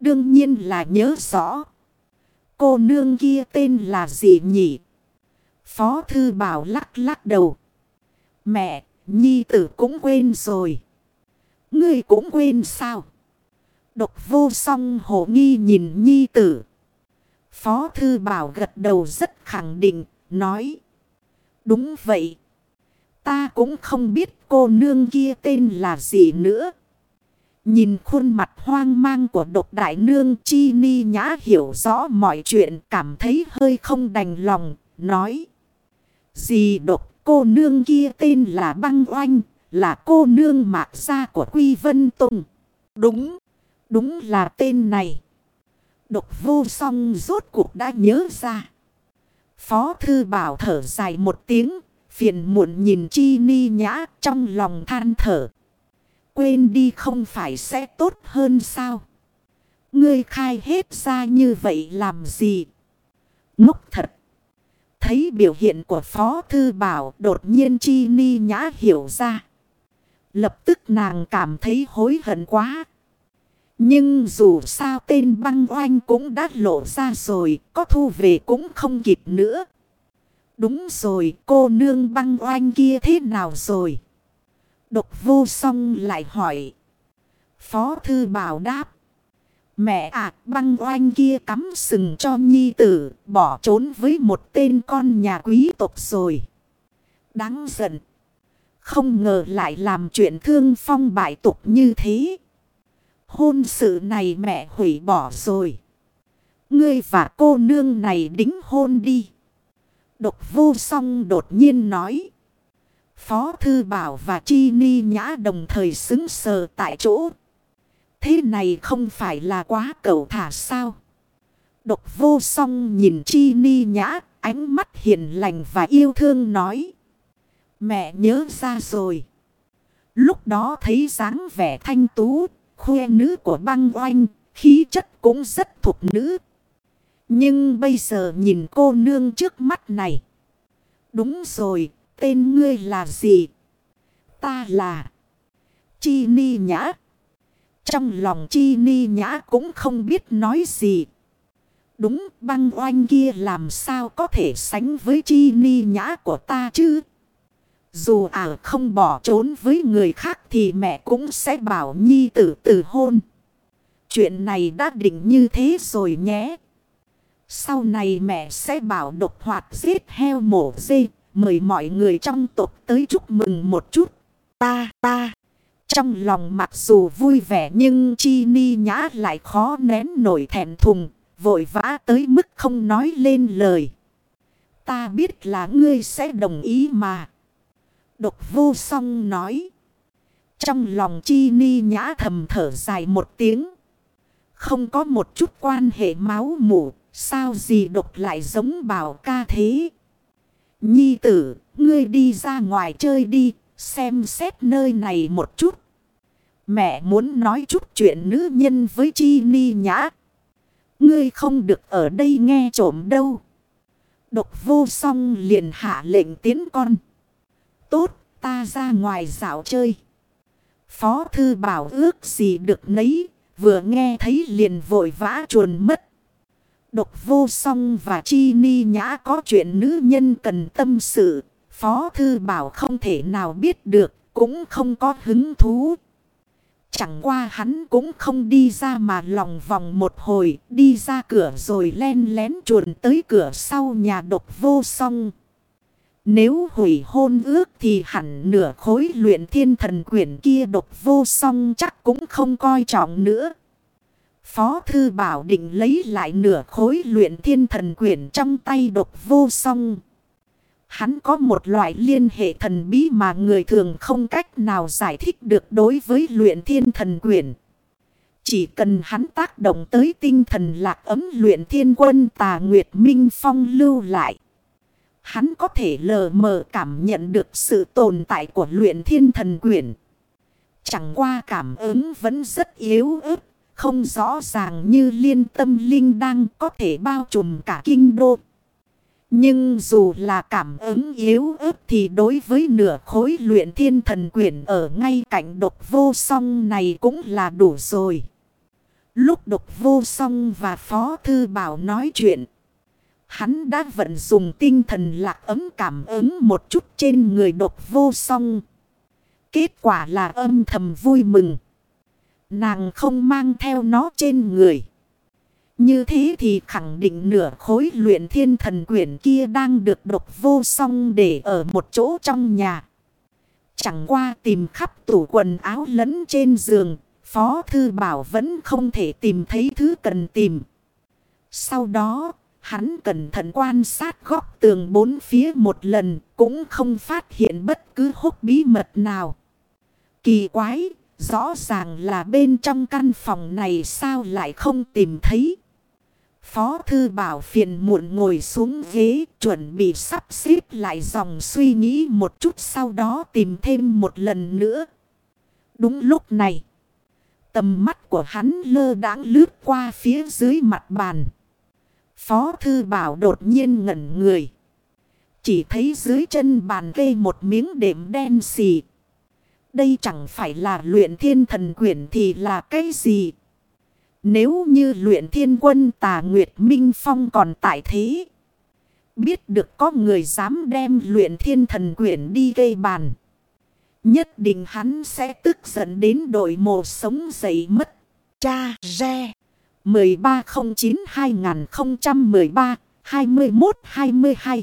Đương nhiên là nhớ rõ. Cô nương kia tên là gì nhỉ? Phó Thư Bảo lắc lắc đầu. Mẹ, Nhi tử cũng quên rồi. Ngươi cũng quên sao? Độc vô song hổ nghi nhìn Nhi tử. Phó Thư Bảo gật đầu rất khẳng định, nói. Đúng vậy. Ta cũng không biết cô nương kia tên là gì nữa. Nhìn khuôn mặt hoang mang của độc đại nương chi ni nhã hiểu rõ mọi chuyện cảm thấy hơi không đành lòng, nói. Gì độc cô nương kia tên là băng oanh, là cô nương mạc gia của Quy Vân Tùng. Đúng, đúng là tên này. Độc vô song rốt cuộc đã nhớ ra. Phó thư bảo thở dài một tiếng, phiền muộn nhìn chi ni nhã trong lòng than thở. Quên đi không phải sẽ tốt hơn sao? Ngươi khai hết ra như vậy làm gì? Ngốc thật! Thấy biểu hiện của Phó Thư Bảo đột nhiên chi ni nhã hiểu ra. Lập tức nàng cảm thấy hối hận quá. Nhưng dù sao tên băng oanh cũng đã lộ ra rồi, có thu về cũng không kịp nữa. Đúng rồi, cô nương băng oanh kia thế nào rồi? Độc vô song lại hỏi. Phó thư bảo đáp. Mẹ ạ băng oanh kia cắm sừng cho nhi tử, bỏ trốn với một tên con nhà quý tộc rồi. Đáng giận. Không ngờ lại làm chuyện thương phong bại tục như thế. Hôn sự này mẹ hủy bỏ rồi. Ngươi và cô nương này đính hôn đi. Độc vô song đột nhiên nói. Phó Thư Bảo và Chi Ni Nhã đồng thời xứng sờ tại chỗ. Thế này không phải là quá cầu thả sao? Độc vô song nhìn Chi Ni Nhã, ánh mắt hiền lành và yêu thương nói. Mẹ nhớ ra rồi. Lúc đó thấy dáng vẻ thanh tú, khoe nữ của băng oanh, khí chất cũng rất thuộc nữ. Nhưng bây giờ nhìn cô nương trước mắt này. Đúng rồi, tên ngươi là gì? Ta là Chi Ni Nhã. Trong lòng Chi Ni Nhã cũng không biết nói gì. Đúng băng oanh kia làm sao có thể sánh với Chi Ni Nhã của ta chứ? Dù ả à không bỏ trốn với người khác thì mẹ cũng sẽ bảo Nhi tử tử hôn. Chuyện này đã định như thế rồi nhé. Sau này mẹ sẽ bảo độc hoạt giết heo mổ dê. Mời mọi người trong tộc tới chúc mừng một chút. Ta, ta. Trong lòng mặc dù vui vẻ nhưng chi ni nhã lại khó nén nổi thẹn thùng. Vội vã tới mức không nói lên lời. Ta biết là ngươi sẽ đồng ý mà. Độc vô song nói. Trong lòng chi ni nhã thầm thở dài một tiếng. Không có một chút quan hệ máu mủ. Sao gì độc lại giống bảo ca thế? Nhi tử, ngươi đi ra ngoài chơi đi, xem xét nơi này một chút. Mẹ muốn nói chút chuyện nữ nhân với chi ni nhã. Ngươi không được ở đây nghe trộm đâu. Độc vô song liền hạ lệnh tiến con. Tốt, ta ra ngoài dạo chơi. Phó thư bảo ước gì được nấy, vừa nghe thấy liền vội vã chuồn mất. Độc vô song và chi ni nhã có chuyện nữ nhân cần tâm sự. Phó thư bảo không thể nào biết được, cũng không có hứng thú. Chẳng qua hắn cũng không đi ra mà lòng vòng một hồi, đi ra cửa rồi len lén chuồn tới cửa sau nhà độc vô song. Nếu hủy hôn ước thì hẳn nửa khối luyện thiên thần quyển kia độc vô song chắc cũng không coi trọng nữa. Phó Thư Bảo định lấy lại nửa khối luyện thiên thần quyển trong tay độc vô song. Hắn có một loại liên hệ thần bí mà người thường không cách nào giải thích được đối với luyện thiên thần quyển. Chỉ cần hắn tác động tới tinh thần lạc ấm luyện thiên quân tà Nguyệt Minh Phong lưu lại. Hắn có thể lờ mờ cảm nhận được sự tồn tại của luyện thiên thần quyển. Chẳng qua cảm ứng vẫn rất yếu ớt, không rõ ràng như liên tâm linh đang có thể bao trùm cả kinh đô. Nhưng dù là cảm ứng yếu ớt thì đối với nửa khối luyện thiên thần quyển ở ngay cạnh độc vô song này cũng là đủ rồi. Lúc độc vô song và phó thư bảo nói chuyện. Hắn đã vận dùng tinh thần lạc ấm cảm ứng một chút trên người độc vô song. Kết quả là âm thầm vui mừng. Nàng không mang theo nó trên người. Như thế thì khẳng định nửa khối luyện thiên thần quyển kia đang được độc vô song để ở một chỗ trong nhà. Chẳng qua tìm khắp tủ quần áo lẫn trên giường, Phó Thư Bảo vẫn không thể tìm thấy thứ cần tìm. Sau đó, hắn cẩn thận quan sát góc tường bốn phía một lần, cũng không phát hiện bất cứ hốc bí mật nào. Kỳ quái, Rõ ràng là bên trong căn phòng này sao lại không tìm thấy. Phó thư bảo phiền muộn ngồi xuống ghế chuẩn bị sắp xếp lại dòng suy nghĩ một chút sau đó tìm thêm một lần nữa. Đúng lúc này, tầm mắt của hắn lơ đãng lướt qua phía dưới mặt bàn. Phó thư bảo đột nhiên ngẩn người. Chỉ thấy dưới chân bàn kê một miếng đệm đen xì đây chẳng phải là luyện thiên thần quyển thì là cái gì? Nếu như luyện thiên quân tà Nguyệt Minh Phong còn tại thế. Biết được có người dám đem luyện thiên thần quyển đi gây bàn. Nhất định hắn sẽ tức giận đến đội mồ sống dậy mất. Cha Re 1309-2013-21-22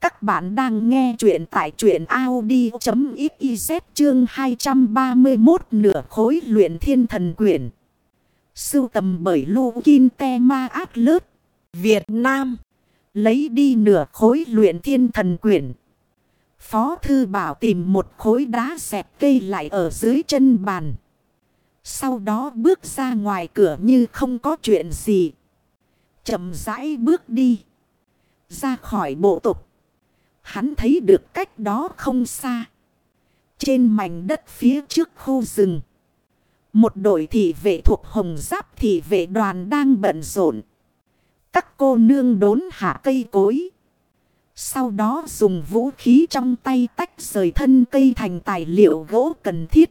các bạn đang nghe chuyện tại chuyện Audi.xyz chương 231 nửa khối luyện thiên thần quyển. Sưu tầm bởi Lô Kinh Te Ma Át Lớt, Việt Nam. Lấy đi nửa khối luyện thiên thần quyển. Phó Thư Bảo tìm một khối đá xẹp cây lại ở dưới chân bàn. Sau đó bước ra ngoài cửa như không có chuyện gì. chậm rãi bước đi. Ra khỏi bộ tục. Hắn thấy được cách đó không xa. Trên mảnh đất phía trước khu rừng. Một đội thị vệ thuộc hồng giáp thị vệ đoàn đang bận rộn. Các cô nương đốn hạ cây cối. Sau đó dùng vũ khí trong tay tách rời thân cây thành tài liệu gỗ cần thiết.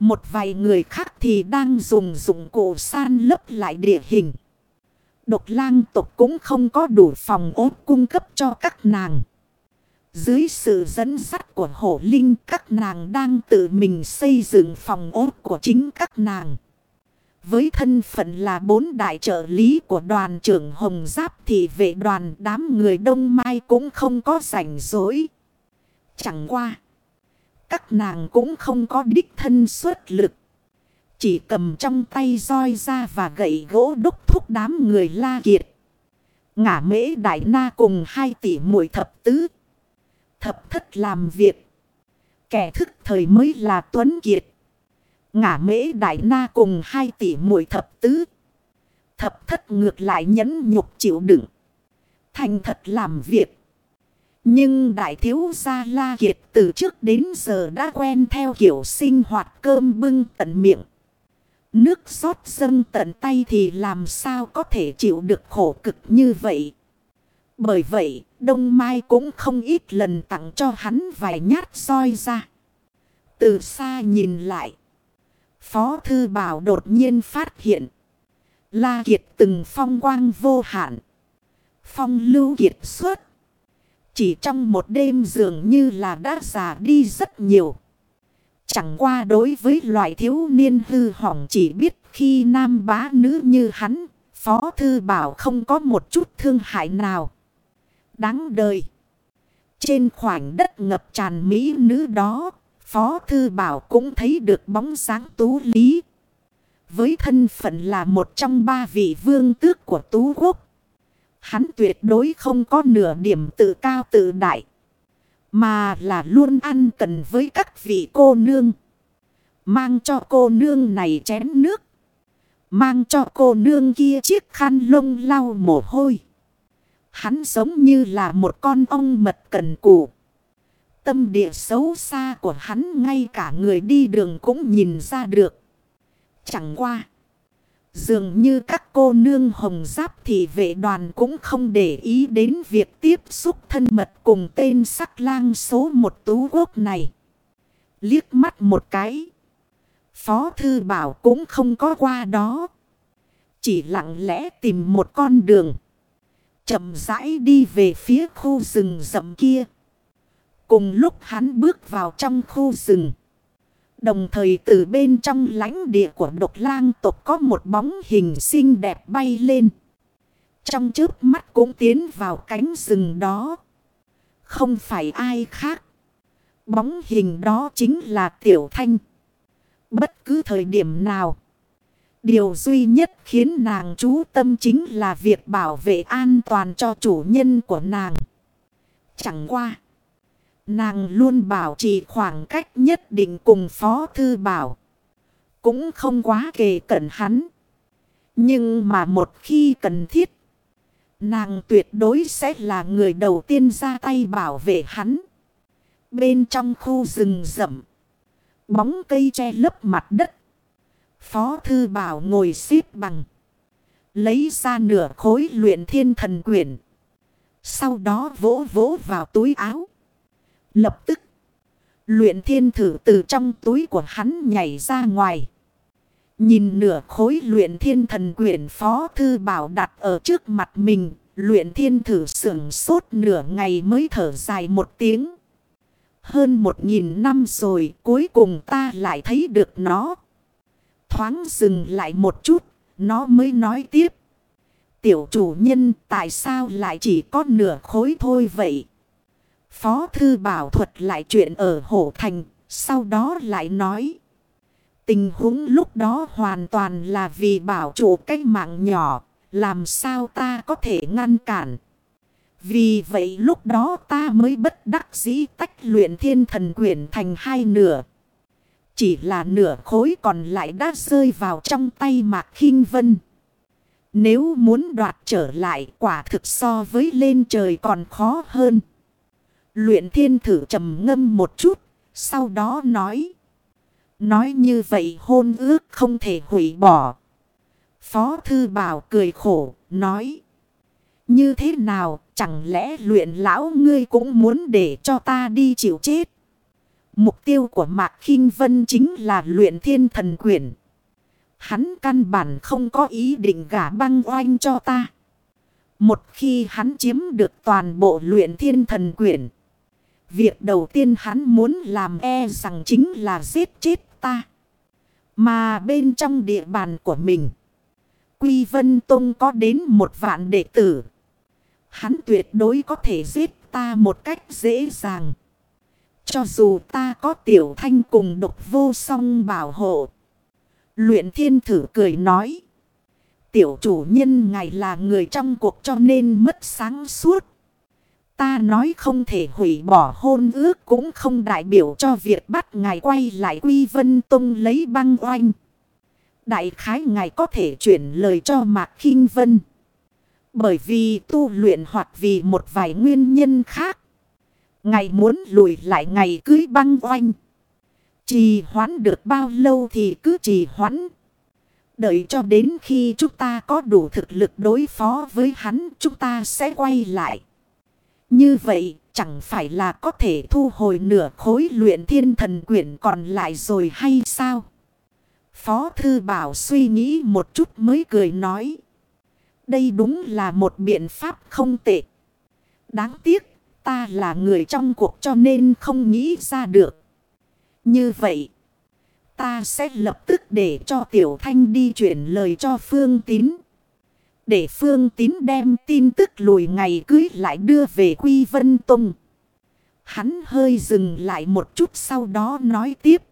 Một vài người khác thì đang dùng dụng cụ san lấp lại địa hình. Độc lang tộc cũng không có đủ phòng ốt cung cấp cho các nàng. Dưới sự dẫn dắt của hổ linh, các nàng đang tự mình xây dựng phòng ốt của chính các nàng. Với thân phận là bốn đại trợ lý của đoàn trưởng Hồng Giáp thì vệ đoàn đám người Đông Mai cũng không có rảnh rỗi. Chẳng qua. Các nàng cũng không có đích thân xuất lực. Chỉ cầm trong tay roi ra và gậy gỗ đúc thúc đám người la kiệt. Ngả mễ đại na cùng hai tỷ muội thập tứ Thập thất làm việc. Kẻ thức thời mới là Tuấn Kiệt. Ngả mễ đại na cùng hai tỷ muội thập tứ. Thập thất ngược lại nhẫn nhục chịu đựng. Thành thật làm việc. Nhưng đại thiếu gia La Kiệt từ trước đến giờ đã quen theo kiểu sinh hoạt cơm bưng tận miệng. Nước xót dâng tận tay thì làm sao có thể chịu được khổ cực như vậy. Bởi vậy, Đông Mai cũng không ít lần tặng cho hắn vài nhát soi ra. Từ xa nhìn lại, Phó Thư Bảo đột nhiên phát hiện. La Kiệt từng phong quang vô hạn. Phong lưu kiệt suốt. Chỉ trong một đêm dường như là đã già đi rất nhiều. Chẳng qua đối với loại thiếu niên hư hỏng chỉ biết khi nam bá nữ như hắn, Phó Thư Bảo không có một chút thương hại nào. Đáng đời. Trên khoảnh đất ngập tràn mỹ nữ đó, Phó Thư Bảo cũng thấy được bóng sáng tú lý. Với thân phận là một trong ba vị vương tước của Tú Quốc. Hắn tuyệt đối không có nửa điểm tự cao tự đại. Mà là luôn ăn cần với các vị cô nương. Mang cho cô nương này chén nước. Mang cho cô nương kia chiếc khăn lông lau mồ hôi. Hắn giống như là một con ong mật cần củ. Tâm địa xấu xa của hắn ngay cả người đi đường cũng nhìn ra được. Chẳng qua. Dường như các cô nương hồng giáp thì vệ đoàn cũng không để ý đến việc tiếp xúc thân mật cùng tên sắc lang số một tú quốc này. Liếc mắt một cái. Phó thư bảo cũng không có qua đó. Chỉ lặng lẽ tìm một con đường chậm rãi đi về phía khu rừng rậm kia. Cùng lúc hắn bước vào trong khu rừng. Đồng thời từ bên trong lãnh địa của độc lang tộc có một bóng hình xinh đẹp bay lên. Trong trước mắt cũng tiến vào cánh rừng đó. Không phải ai khác. Bóng hình đó chính là Tiểu Thanh. Bất cứ thời điểm nào. Điều duy nhất khiến nàng chú tâm chính là việc bảo vệ an toàn cho chủ nhân của nàng. Chẳng qua. Nàng luôn bảo trì khoảng cách nhất định cùng Phó Thư Bảo. Cũng không quá kề cận hắn. Nhưng mà một khi cần thiết. Nàng tuyệt đối sẽ là người đầu tiên ra tay bảo vệ hắn. Bên trong khu rừng rậm. Bóng cây che lấp mặt đất. Phó Thư Bảo ngồi xếp bằng. Lấy ra nửa khối luyện thiên thần quyển. Sau đó vỗ vỗ vào túi áo. Lập tức, luyện thiên thử từ trong túi của hắn nhảy ra ngoài. Nhìn nửa khối luyện thiên thần quyển phó thư bảo đặt ở trước mặt mình. Luyện thiên thử sưởng sốt nửa ngày mới thở dài một tiếng. Hơn một nghìn năm rồi cuối cùng ta lại thấy được nó. Thoáng dừng lại một chút, nó mới nói tiếp. Tiểu chủ nhân tại sao lại chỉ có nửa khối thôi vậy? Phó Thư Bảo thuật lại chuyện ở Hổ Thành, sau đó lại nói. Tình huống lúc đó hoàn toàn là vì bảo chủ cách mạng nhỏ, làm sao ta có thể ngăn cản. Vì vậy lúc đó ta mới bất đắc dĩ tách luyện thiên thần quyển thành hai nửa. Chỉ là nửa khối còn lại đã rơi vào trong tay Mạc khinh Vân. Nếu muốn đoạt trở lại, quả thực so với lên trời còn khó hơn. Luyện thiên thử trầm ngâm một chút. Sau đó nói. Nói như vậy hôn ước không thể hủy bỏ. Phó thư bảo cười khổ. Nói. Như thế nào, chẳng lẽ luyện lão ngươi cũng muốn để cho ta đi chịu chết. Mục tiêu của Mạc khinh Vân chính là luyện thiên thần quyển. Hắn căn bản không có ý định gả băng oanh cho ta. Một khi hắn chiếm được toàn bộ luyện thiên thần quyển. Việc đầu tiên hắn muốn làm e rằng chính là giết chết ta. Mà bên trong địa bàn của mình. Quy Vân Tông có đến một vạn đệ tử. Hắn tuyệt đối có thể giết ta một cách dễ dàng. Cho dù ta có tiểu thanh cùng độc vô song bảo hộ. Luyện thiên thử cười nói. Tiểu chủ nhân ngài là người trong cuộc cho nên mất sáng suốt. Ta nói không thể hủy bỏ hôn ước cũng không đại biểu cho việc bắt ngài quay lại Quy Vân Tông lấy băng oanh. Đại khái ngài có thể chuyển lời cho Mạc kinh Vân. Bởi vì tu luyện hoặc vì một vài nguyên nhân khác ngày muốn lùi lại ngày cưới băng oanh. Trì hoãn được bao lâu thì cứ trì hoãn. Đợi cho đến khi chúng ta có đủ thực lực đối phó với hắn, chúng ta sẽ quay lại. Như vậy, chẳng phải là có thể thu hồi nửa khối luyện thiên thần quyển còn lại rồi hay sao? Phó Thư Bảo suy nghĩ một chút mới cười nói. Đây đúng là một biện pháp không tệ. Đáng tiếc ta là người trong cuộc cho nên không nghĩ ra được. Như vậy, ta sẽ lập tức để cho Tiểu Thanh đi chuyển lời cho Phương Tín. Để Phương Tín đem tin tức lùi ngày cưới lại đưa về Quy Vân Tông. Hắn hơi dừng lại một chút sau đó nói tiếp.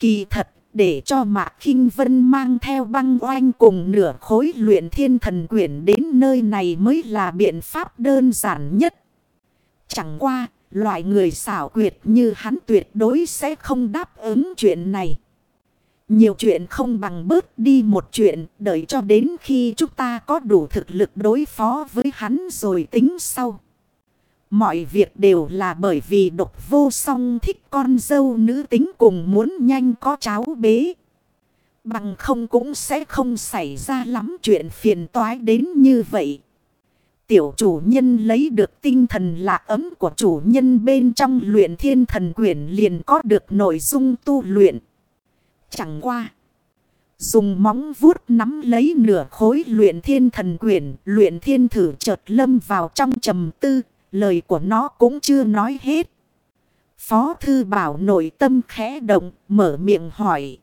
Kỳ thật, để cho Mạc kinh Vân mang theo băng oanh cùng nửa khối luyện thiên thần quyển đến nơi này mới là biện pháp đơn giản nhất. Chẳng qua, loại người xảo quyệt như hắn tuyệt đối sẽ không đáp ứng chuyện này. Nhiều chuyện không bằng bớt đi một chuyện, đợi cho đến khi chúng ta có đủ thực lực đối phó với hắn rồi tính sau. Mọi việc đều là bởi vì độc vô song thích con dâu nữ tính cùng muốn nhanh có cháu bế. Bằng không cũng sẽ không xảy ra lắm chuyện phiền toái đến như vậy. Tiểu chủ nhân lấy được tinh thần lạc ấm của chủ nhân bên trong luyện thiên thần quyển liền có được nội dung tu luyện. Chẳng qua. Dùng móng vuốt nắm lấy nửa khối luyện thiên thần quyển, luyện thiên thử chợt lâm vào trong trầm tư, lời của nó cũng chưa nói hết. Phó thư bảo nội tâm khẽ động, mở miệng hỏi.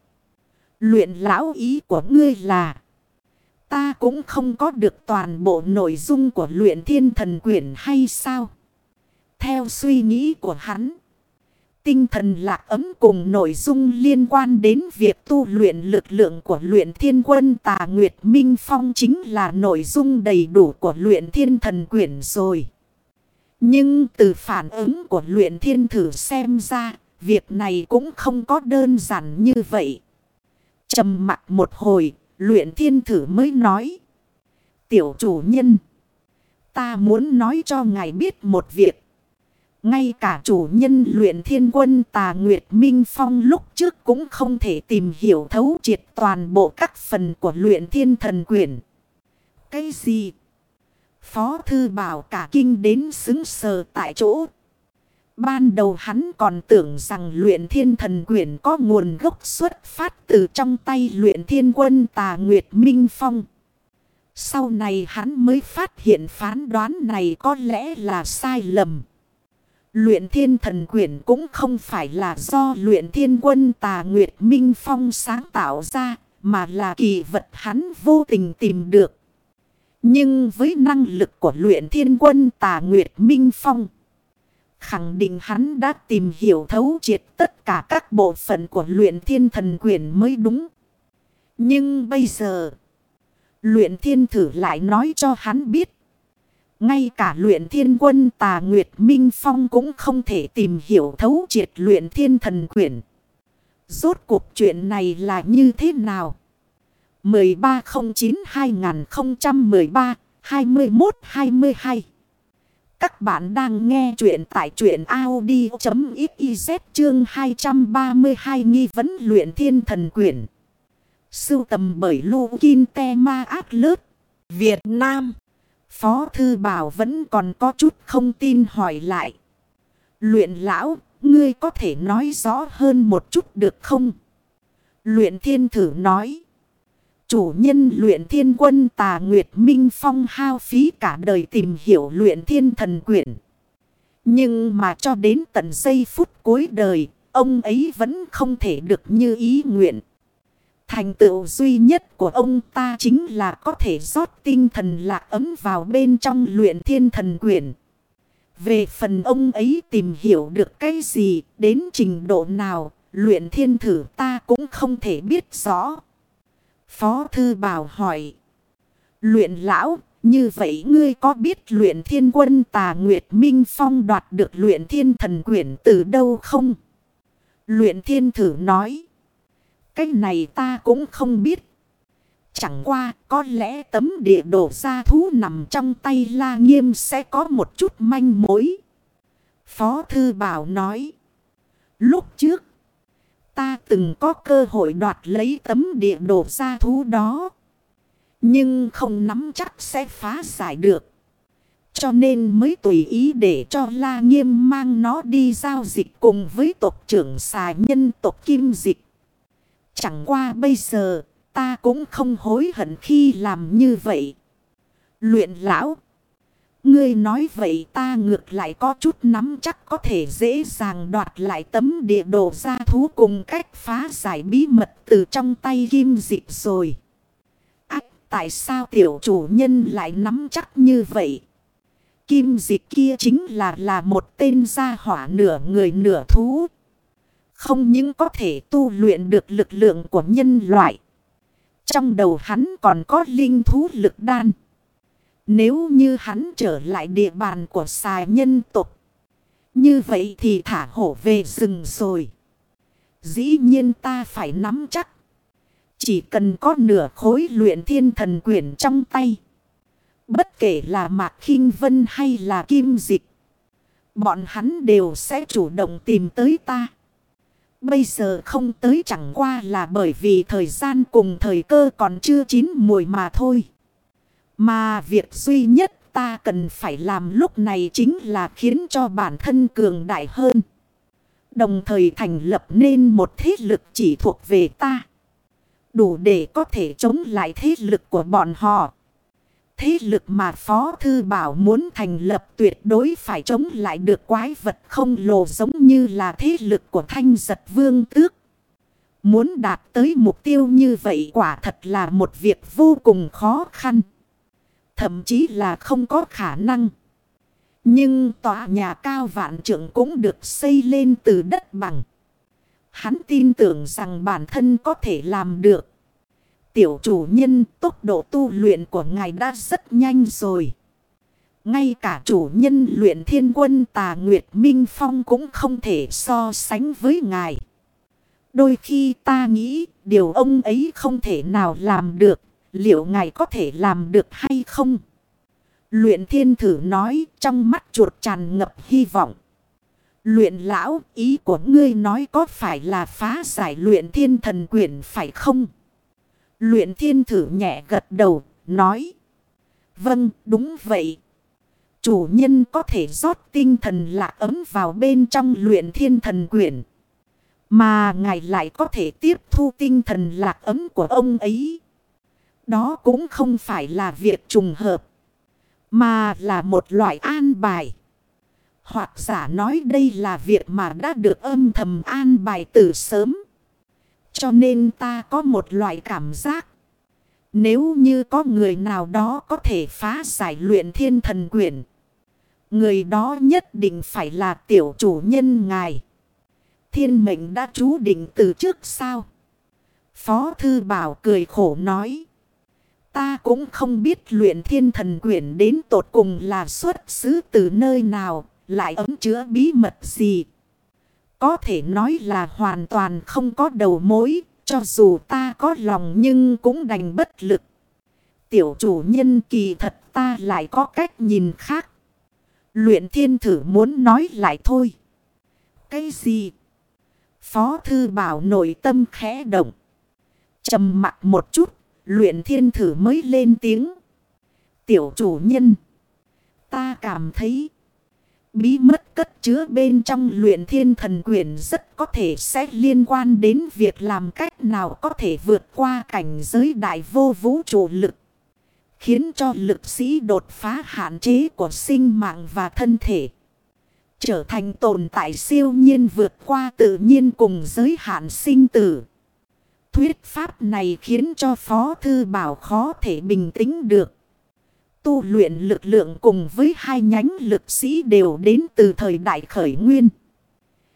Luyện lão ý của ngươi là... Ta cũng không có được toàn bộ nội dung của luyện thiên thần quyển hay sao? Theo suy nghĩ của hắn. Tinh thần lạc ấm cùng nội dung liên quan đến việc tu luyện lực lượng của luyện thiên quân tà Nguyệt Minh Phong chính là nội dung đầy đủ của luyện thiên thần quyển rồi. Nhưng từ phản ứng của luyện thiên thử xem ra, việc này cũng không có đơn giản như vậy. trầm mặt một hồi, luyện thiên thử mới nói. Tiểu chủ nhân, ta muốn nói cho ngài biết một việc. Ngay cả chủ nhân luyện thiên quân tà Nguyệt Minh Phong lúc trước cũng không thể tìm hiểu thấu triệt toàn bộ các phần của luyện thiên thần quyển. Cái gì? Phó thư bảo cả kinh đến xứng sờ tại chỗ. Ban đầu hắn còn tưởng rằng luyện thiên thần quyển có nguồn gốc xuất phát từ trong tay luyện thiên quân tà Nguyệt Minh Phong. Sau này hắn mới phát hiện phán đoán này có lẽ là sai lầm. Luyện thiên thần quyển cũng không phải là do luyện thiên quân tà Nguyệt Minh Phong sáng tạo ra, mà là kỳ vật hắn vô tình tìm được. Nhưng với năng lực của luyện thiên quân tà Nguyệt Minh Phong, khẳng định hắn đã tìm hiểu thấu triệt tất cả các bộ phận của luyện thiên thần quyển mới đúng. Nhưng bây giờ, luyện thiên thử lại nói cho hắn biết. Ngay cả luyện thiên quân tà Nguyệt Minh Phong cũng không thể tìm hiểu thấu triệt luyện thiên thần quyển. Rốt cuộc chuyện này là như thế nào? 1309-2013-21-22 các bạn đang nghe chuyện tại chuyện Audi.xyz chương 232 nghi vấn luyện thiên thần quyển. Sưu tầm bởi Lô Kinh Te Ma Át Lớp, Việt Nam. Phó Thư Bảo vẫn còn có chút không tin hỏi lại. Luyện lão, ngươi có thể nói rõ hơn một chút được không? Luyện thiên thử nói. Chủ nhân luyện thiên quân tà Nguyệt Minh Phong hao phí cả đời tìm hiểu luyện thiên thần quyển. Nhưng mà cho đến tận giây phút cuối đời, ông ấy vẫn không thể được như ý nguyện. Thành tựu duy nhất của ông ta chính là có thể rót tinh thần lạc ấm vào bên trong luyện thiên thần quyển. Về phần ông ấy tìm hiểu được cái gì, đến trình độ nào, luyện thiên thử ta cũng không thể biết rõ. Phó Thư Bảo hỏi. Luyện lão, Như vậy ngươi có biết luyện thiên quân tà Nguyệt Minh Phong đoạt được luyện thiên thần quyển từ đâu không? Luyện thiên thử nói. Cái này ta cũng không biết. Chẳng qua có lẽ tấm địa đồ gia thú nằm trong tay la nghiêm sẽ có một chút manh mối. Phó Thư Bảo nói. Lúc trước. Ta từng có cơ hội đoạt lấy tấm địa đồ ra thú đó. Nhưng không nắm chắc sẽ phá giải được. Cho nên mới tùy ý để cho La Nghiêm mang nó đi giao dịch cùng với tộc trưởng xà nhân tộc Kim Dịch. Chẳng qua bây giờ, ta cũng không hối hận khi làm như vậy. Luyện lão. Ngươi nói vậy ta ngược lại có chút nắm chắc có thể dễ dàng đoạt lại tấm địa đồ gia thú cùng cách phá giải bí mật từ trong tay kim dịp rồi. Ách tại sao tiểu chủ nhân lại nắm chắc như vậy? Kim dịp kia chính là là một tên gia hỏa nửa người nửa thú. Không những có thể tu luyện được lực lượng của nhân loại. Trong đầu hắn còn có linh thú lực đan. Nếu như hắn trở lại địa bàn của xài nhân tục. Như vậy thì thả hổ về rừng rồi. Dĩ nhiên ta phải nắm chắc. Chỉ cần có nửa khối luyện thiên thần quyển trong tay. Bất kể là Mạc khinh Vân hay là Kim Dịch. Bọn hắn đều sẽ chủ động tìm tới ta. Bây giờ không tới chẳng qua là bởi vì thời gian cùng thời cơ còn chưa chín mùi mà thôi. Mà việc duy nhất ta cần phải làm lúc này chính là khiến cho bản thân cường đại hơn. Đồng thời thành lập nên một thế lực chỉ thuộc về ta. Đủ để có thể chống lại thế lực của bọn họ. Thế lực mà Phó Thư Bảo muốn thành lập tuyệt đối phải chống lại được quái vật không lồ giống như là thế lực của thanh giật vương tước. Muốn đạt tới mục tiêu như vậy quả thật là một việc vô cùng khó khăn. Thậm chí là không có khả năng. Nhưng tòa nhà cao vạn trưởng cũng được xây lên từ đất bằng. Hắn tin tưởng rằng bản thân có thể làm được. Tiểu chủ nhân, tốc độ tu luyện của ngài đã rất nhanh rồi. Ngay cả chủ nhân luyện thiên quân tà Nguyệt Minh Phong cũng không thể so sánh với ngài. Đôi khi ta nghĩ điều ông ấy không thể nào làm được. Liệu ngài có thể làm được hay không? Luyện thiên thử nói trong mắt chuột tràn ngập hy vọng. Luyện lão ý của ngươi nói có phải là phá giải luyện thiên thần quyển phải không? Luyện thiên thử nhẹ gật đầu, nói. Vâng, đúng vậy. Chủ nhân có thể rót tinh thần lạc ấm vào bên trong luyện thiên thần quyển. Mà ngài lại có thể tiếp thu tinh thần lạc ấm của ông ấy. Đó cũng không phải là việc trùng hợp. Mà là một loại an bài. Hoặc giả nói đây là việc mà đã được âm thầm an bài từ sớm. Cho nên ta có một loại cảm giác. Nếu như có người nào đó có thể phá giải luyện thiên thần quyển. Người đó nhất định phải là tiểu chủ nhân ngài. Thiên mệnh đã chú định từ trước sao? Phó Thư Bảo cười khổ nói. Ta cũng không biết luyện thiên thần quyển đến tột cùng là xuất xứ từ nơi nào, lại ấm chứa bí mật gì. Có thể nói là hoàn toàn không có đầu mối, cho dù ta có lòng nhưng cũng đành bất lực. Tiểu chủ nhân kỳ thật ta lại có cách nhìn khác. Luyện thiên thử muốn nói lại thôi. Cái gì? Phó thư bảo nội tâm khẽ động. trầm mặt một chút, luyện thiên thử mới lên tiếng. Tiểu chủ nhân. Ta cảm thấy bí mật cất chứa bên trong luyện thiên thần quyển rất có thể sẽ liên quan đến việc làm cách nào có thể vượt qua cảnh giới đại vô vũ trụ lực. Khiến cho lực sĩ đột phá hạn chế của sinh mạng và thân thể. Trở thành tồn tại siêu nhiên vượt qua tự nhiên cùng giới hạn sinh tử. Thuyết pháp này khiến cho Phó Thư Bảo khó thể bình tĩnh được tu luyện lực lượng cùng với hai nhánh lực sĩ đều đến từ thời đại khởi nguyên.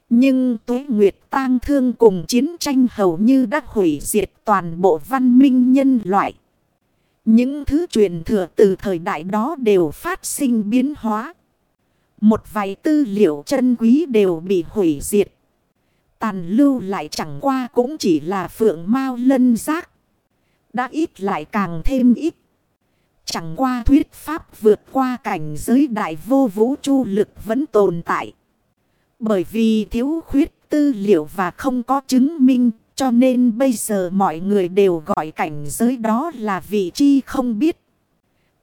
Nhưng tuế nguyệt tang thương cùng chiến tranh hầu như đã hủy diệt toàn bộ văn minh nhân loại. Những thứ truyền thừa từ thời đại đó đều phát sinh biến hóa. Một vài tư liệu chân quý đều bị hủy diệt. Tàn lưu lại chẳng qua cũng chỉ là phượng mau lân giác. Đã ít lại càng thêm ít. Chẳng qua thuyết pháp vượt qua cảnh giới đại vô vũ chu lực vẫn tồn tại. Bởi vì thiếu khuyết tư liệu và không có chứng minh, cho nên bây giờ mọi người đều gọi cảnh giới đó là vị chi không biết.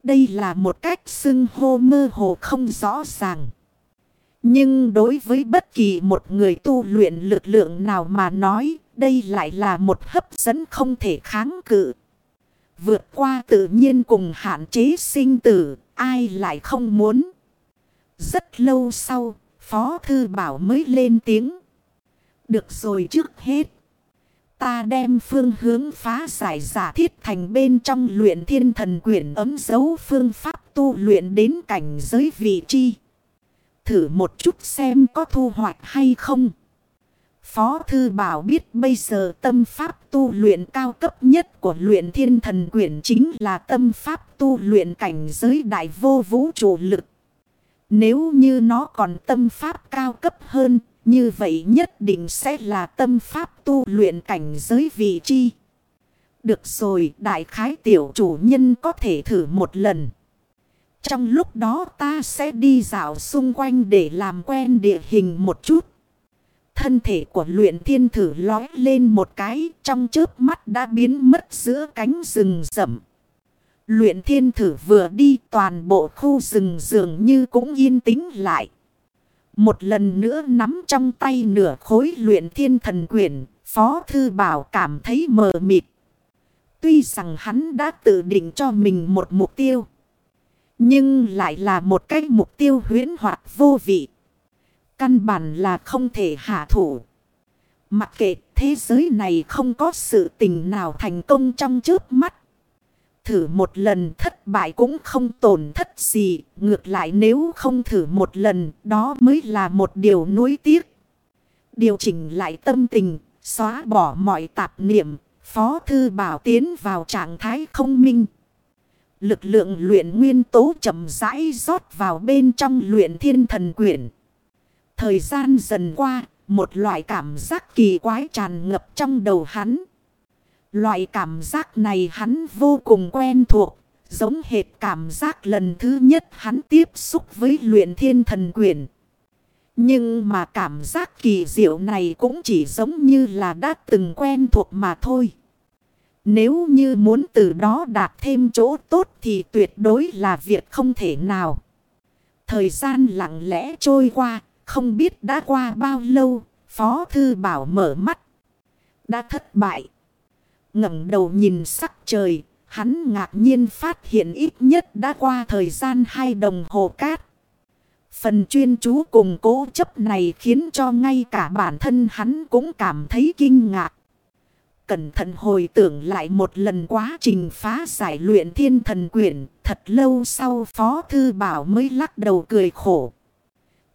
Đây là một cách xưng hô mơ hồ không rõ ràng. Nhưng đối với bất kỳ một người tu luyện lực lượng nào mà nói, đây lại là một hấp dẫn không thể kháng cự. Vượt qua tự nhiên cùng hạn chế sinh tử, ai lại không muốn. Rất lâu sau, Phó Thư Bảo mới lên tiếng. Được rồi trước hết. Ta đem phương hướng phá giải giả thiết thành bên trong luyện thiên thần quyển ấm dấu phương pháp tu luyện đến cảnh giới vị chi. Thử một chút xem có thu hoạch hay không. Phó Thư Bảo biết bây giờ tâm pháp tu luyện cao cấp nhất của luyện thiên thần quyển chính là tâm pháp tu luyện cảnh giới đại vô vũ trụ lực. Nếu như nó còn tâm pháp cao cấp hơn, như vậy nhất định sẽ là tâm pháp tu luyện cảnh giới vị chi. Được rồi, đại khái tiểu chủ nhân có thể thử một lần. Trong lúc đó ta sẽ đi dạo xung quanh để làm quen địa hình một chút. Thân thể của luyện thiên thử lói lên một cái trong chớp mắt đã biến mất giữa cánh rừng rậm. Luyện thiên thử vừa đi toàn bộ khu rừng dường như cũng yên tĩnh lại. Một lần nữa nắm trong tay nửa khối luyện thiên thần quyển, Phó Thư Bảo cảm thấy mờ mịt. Tuy rằng hắn đã tự định cho mình một mục tiêu. Nhưng lại là một cái mục tiêu huyến hoạt vô vị. Căn bản là không thể hạ thủ. Mặc kệ thế giới này không có sự tình nào thành công trong trước mắt. Thử một lần thất bại cũng không tổn thất gì. Ngược lại nếu không thử một lần đó mới là một điều nuối tiếc. Điều chỉnh lại tâm tình, xóa bỏ mọi tạp niệm. Phó thư bảo tiến vào trạng thái không minh. Lực lượng luyện nguyên tố chậm rãi rót vào bên trong luyện thiên thần quyển. Thời gian dần qua, một loại cảm giác kỳ quái tràn ngập trong đầu hắn. Loại cảm giác này hắn vô cùng quen thuộc, giống hệt cảm giác lần thứ nhất hắn tiếp xúc với luyện thiên thần quyển. Nhưng mà cảm giác kỳ diệu này cũng chỉ giống như là đã từng quen thuộc mà thôi. Nếu như muốn từ đó đạt thêm chỗ tốt thì tuyệt đối là việc không thể nào. Thời gian lặng lẽ trôi qua, không biết đã qua bao lâu, Phó Thư Bảo mở mắt. Đã thất bại. ngẩng đầu nhìn sắc trời, hắn ngạc nhiên phát hiện ít nhất đã qua thời gian hai đồng hồ cát. Phần chuyên chú cùng cố chấp này khiến cho ngay cả bản thân hắn cũng cảm thấy kinh ngạc. Cẩn thận hồi tưởng lại một lần quá trình phá giải luyện thiên thần quyển. Thật lâu sau Phó Thư Bảo mới lắc đầu cười khổ.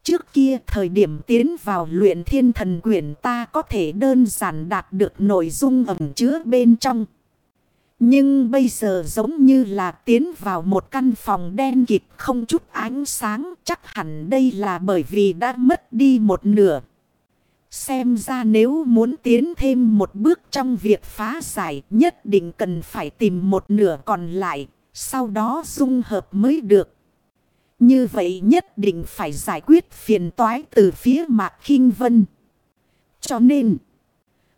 Trước kia thời điểm tiến vào luyện thiên thần quyển ta có thể đơn giản đạt được nội dung ẩm chứa bên trong. Nhưng bây giờ giống như là tiến vào một căn phòng đen kịt không chút ánh sáng, chắc hẳn đây là bởi vì đã mất đi một nửa. Xem ra nếu muốn tiến thêm một bước trong việc phá giải nhất định cần phải tìm một nửa còn lại, sau đó dung hợp mới được. Như vậy nhất định phải giải quyết phiền toái từ phía Mạc khinh Vân. Cho nên,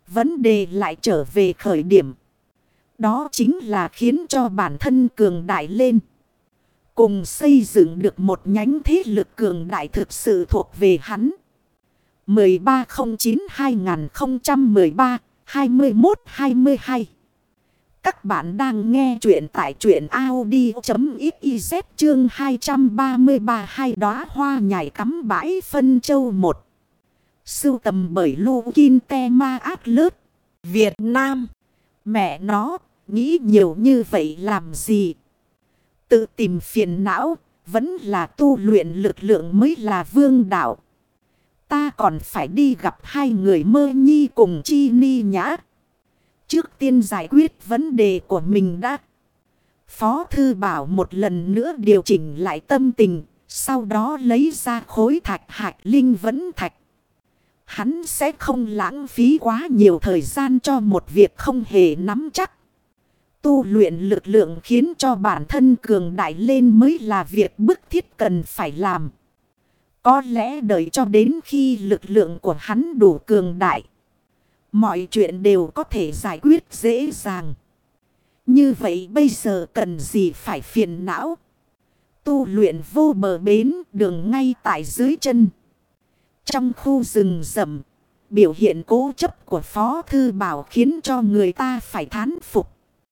vấn đề lại trở về khởi điểm. Đó chính là khiến cho bản thân cường đại lên. Cùng xây dựng được một nhánh thế lực cường đại thực sự thuộc về hắn. 1309-2013-21-22 Các bạn đang nghe chuyện tại chuyện Audi.xyz chương 233 hai đóa hoa nhảy cắm bãi phân châu 1. Sưu tầm bởi Lô Kinh Te Ma Át Lớt, Việt Nam. Mẹ nó, nghĩ nhiều như vậy làm gì? Tự tìm phiền não, vẫn là tu luyện lực lượng mới là vương đạo. Ta còn phải đi gặp hai người mơ nhi cùng chi ni nhã. Trước tiên giải quyết vấn đề của mình đã. Phó Thư Bảo một lần nữa điều chỉnh lại tâm tình. Sau đó lấy ra khối thạch hạch linh vẫn thạch. Hắn sẽ không lãng phí quá nhiều thời gian cho một việc không hề nắm chắc. Tu luyện lực lượng khiến cho bản thân cường đại lên mới là việc bức thiết cần phải làm. Có lẽ đợi cho đến khi lực lượng của hắn đủ cường đại. Mọi chuyện đều có thể giải quyết dễ dàng. Như vậy bây giờ cần gì phải phiền não. Tu luyện vô bờ bến đường ngay tại dưới chân. Trong khu rừng rậm, biểu hiện cố chấp của Phó Thư Bảo khiến cho người ta phải thán phục.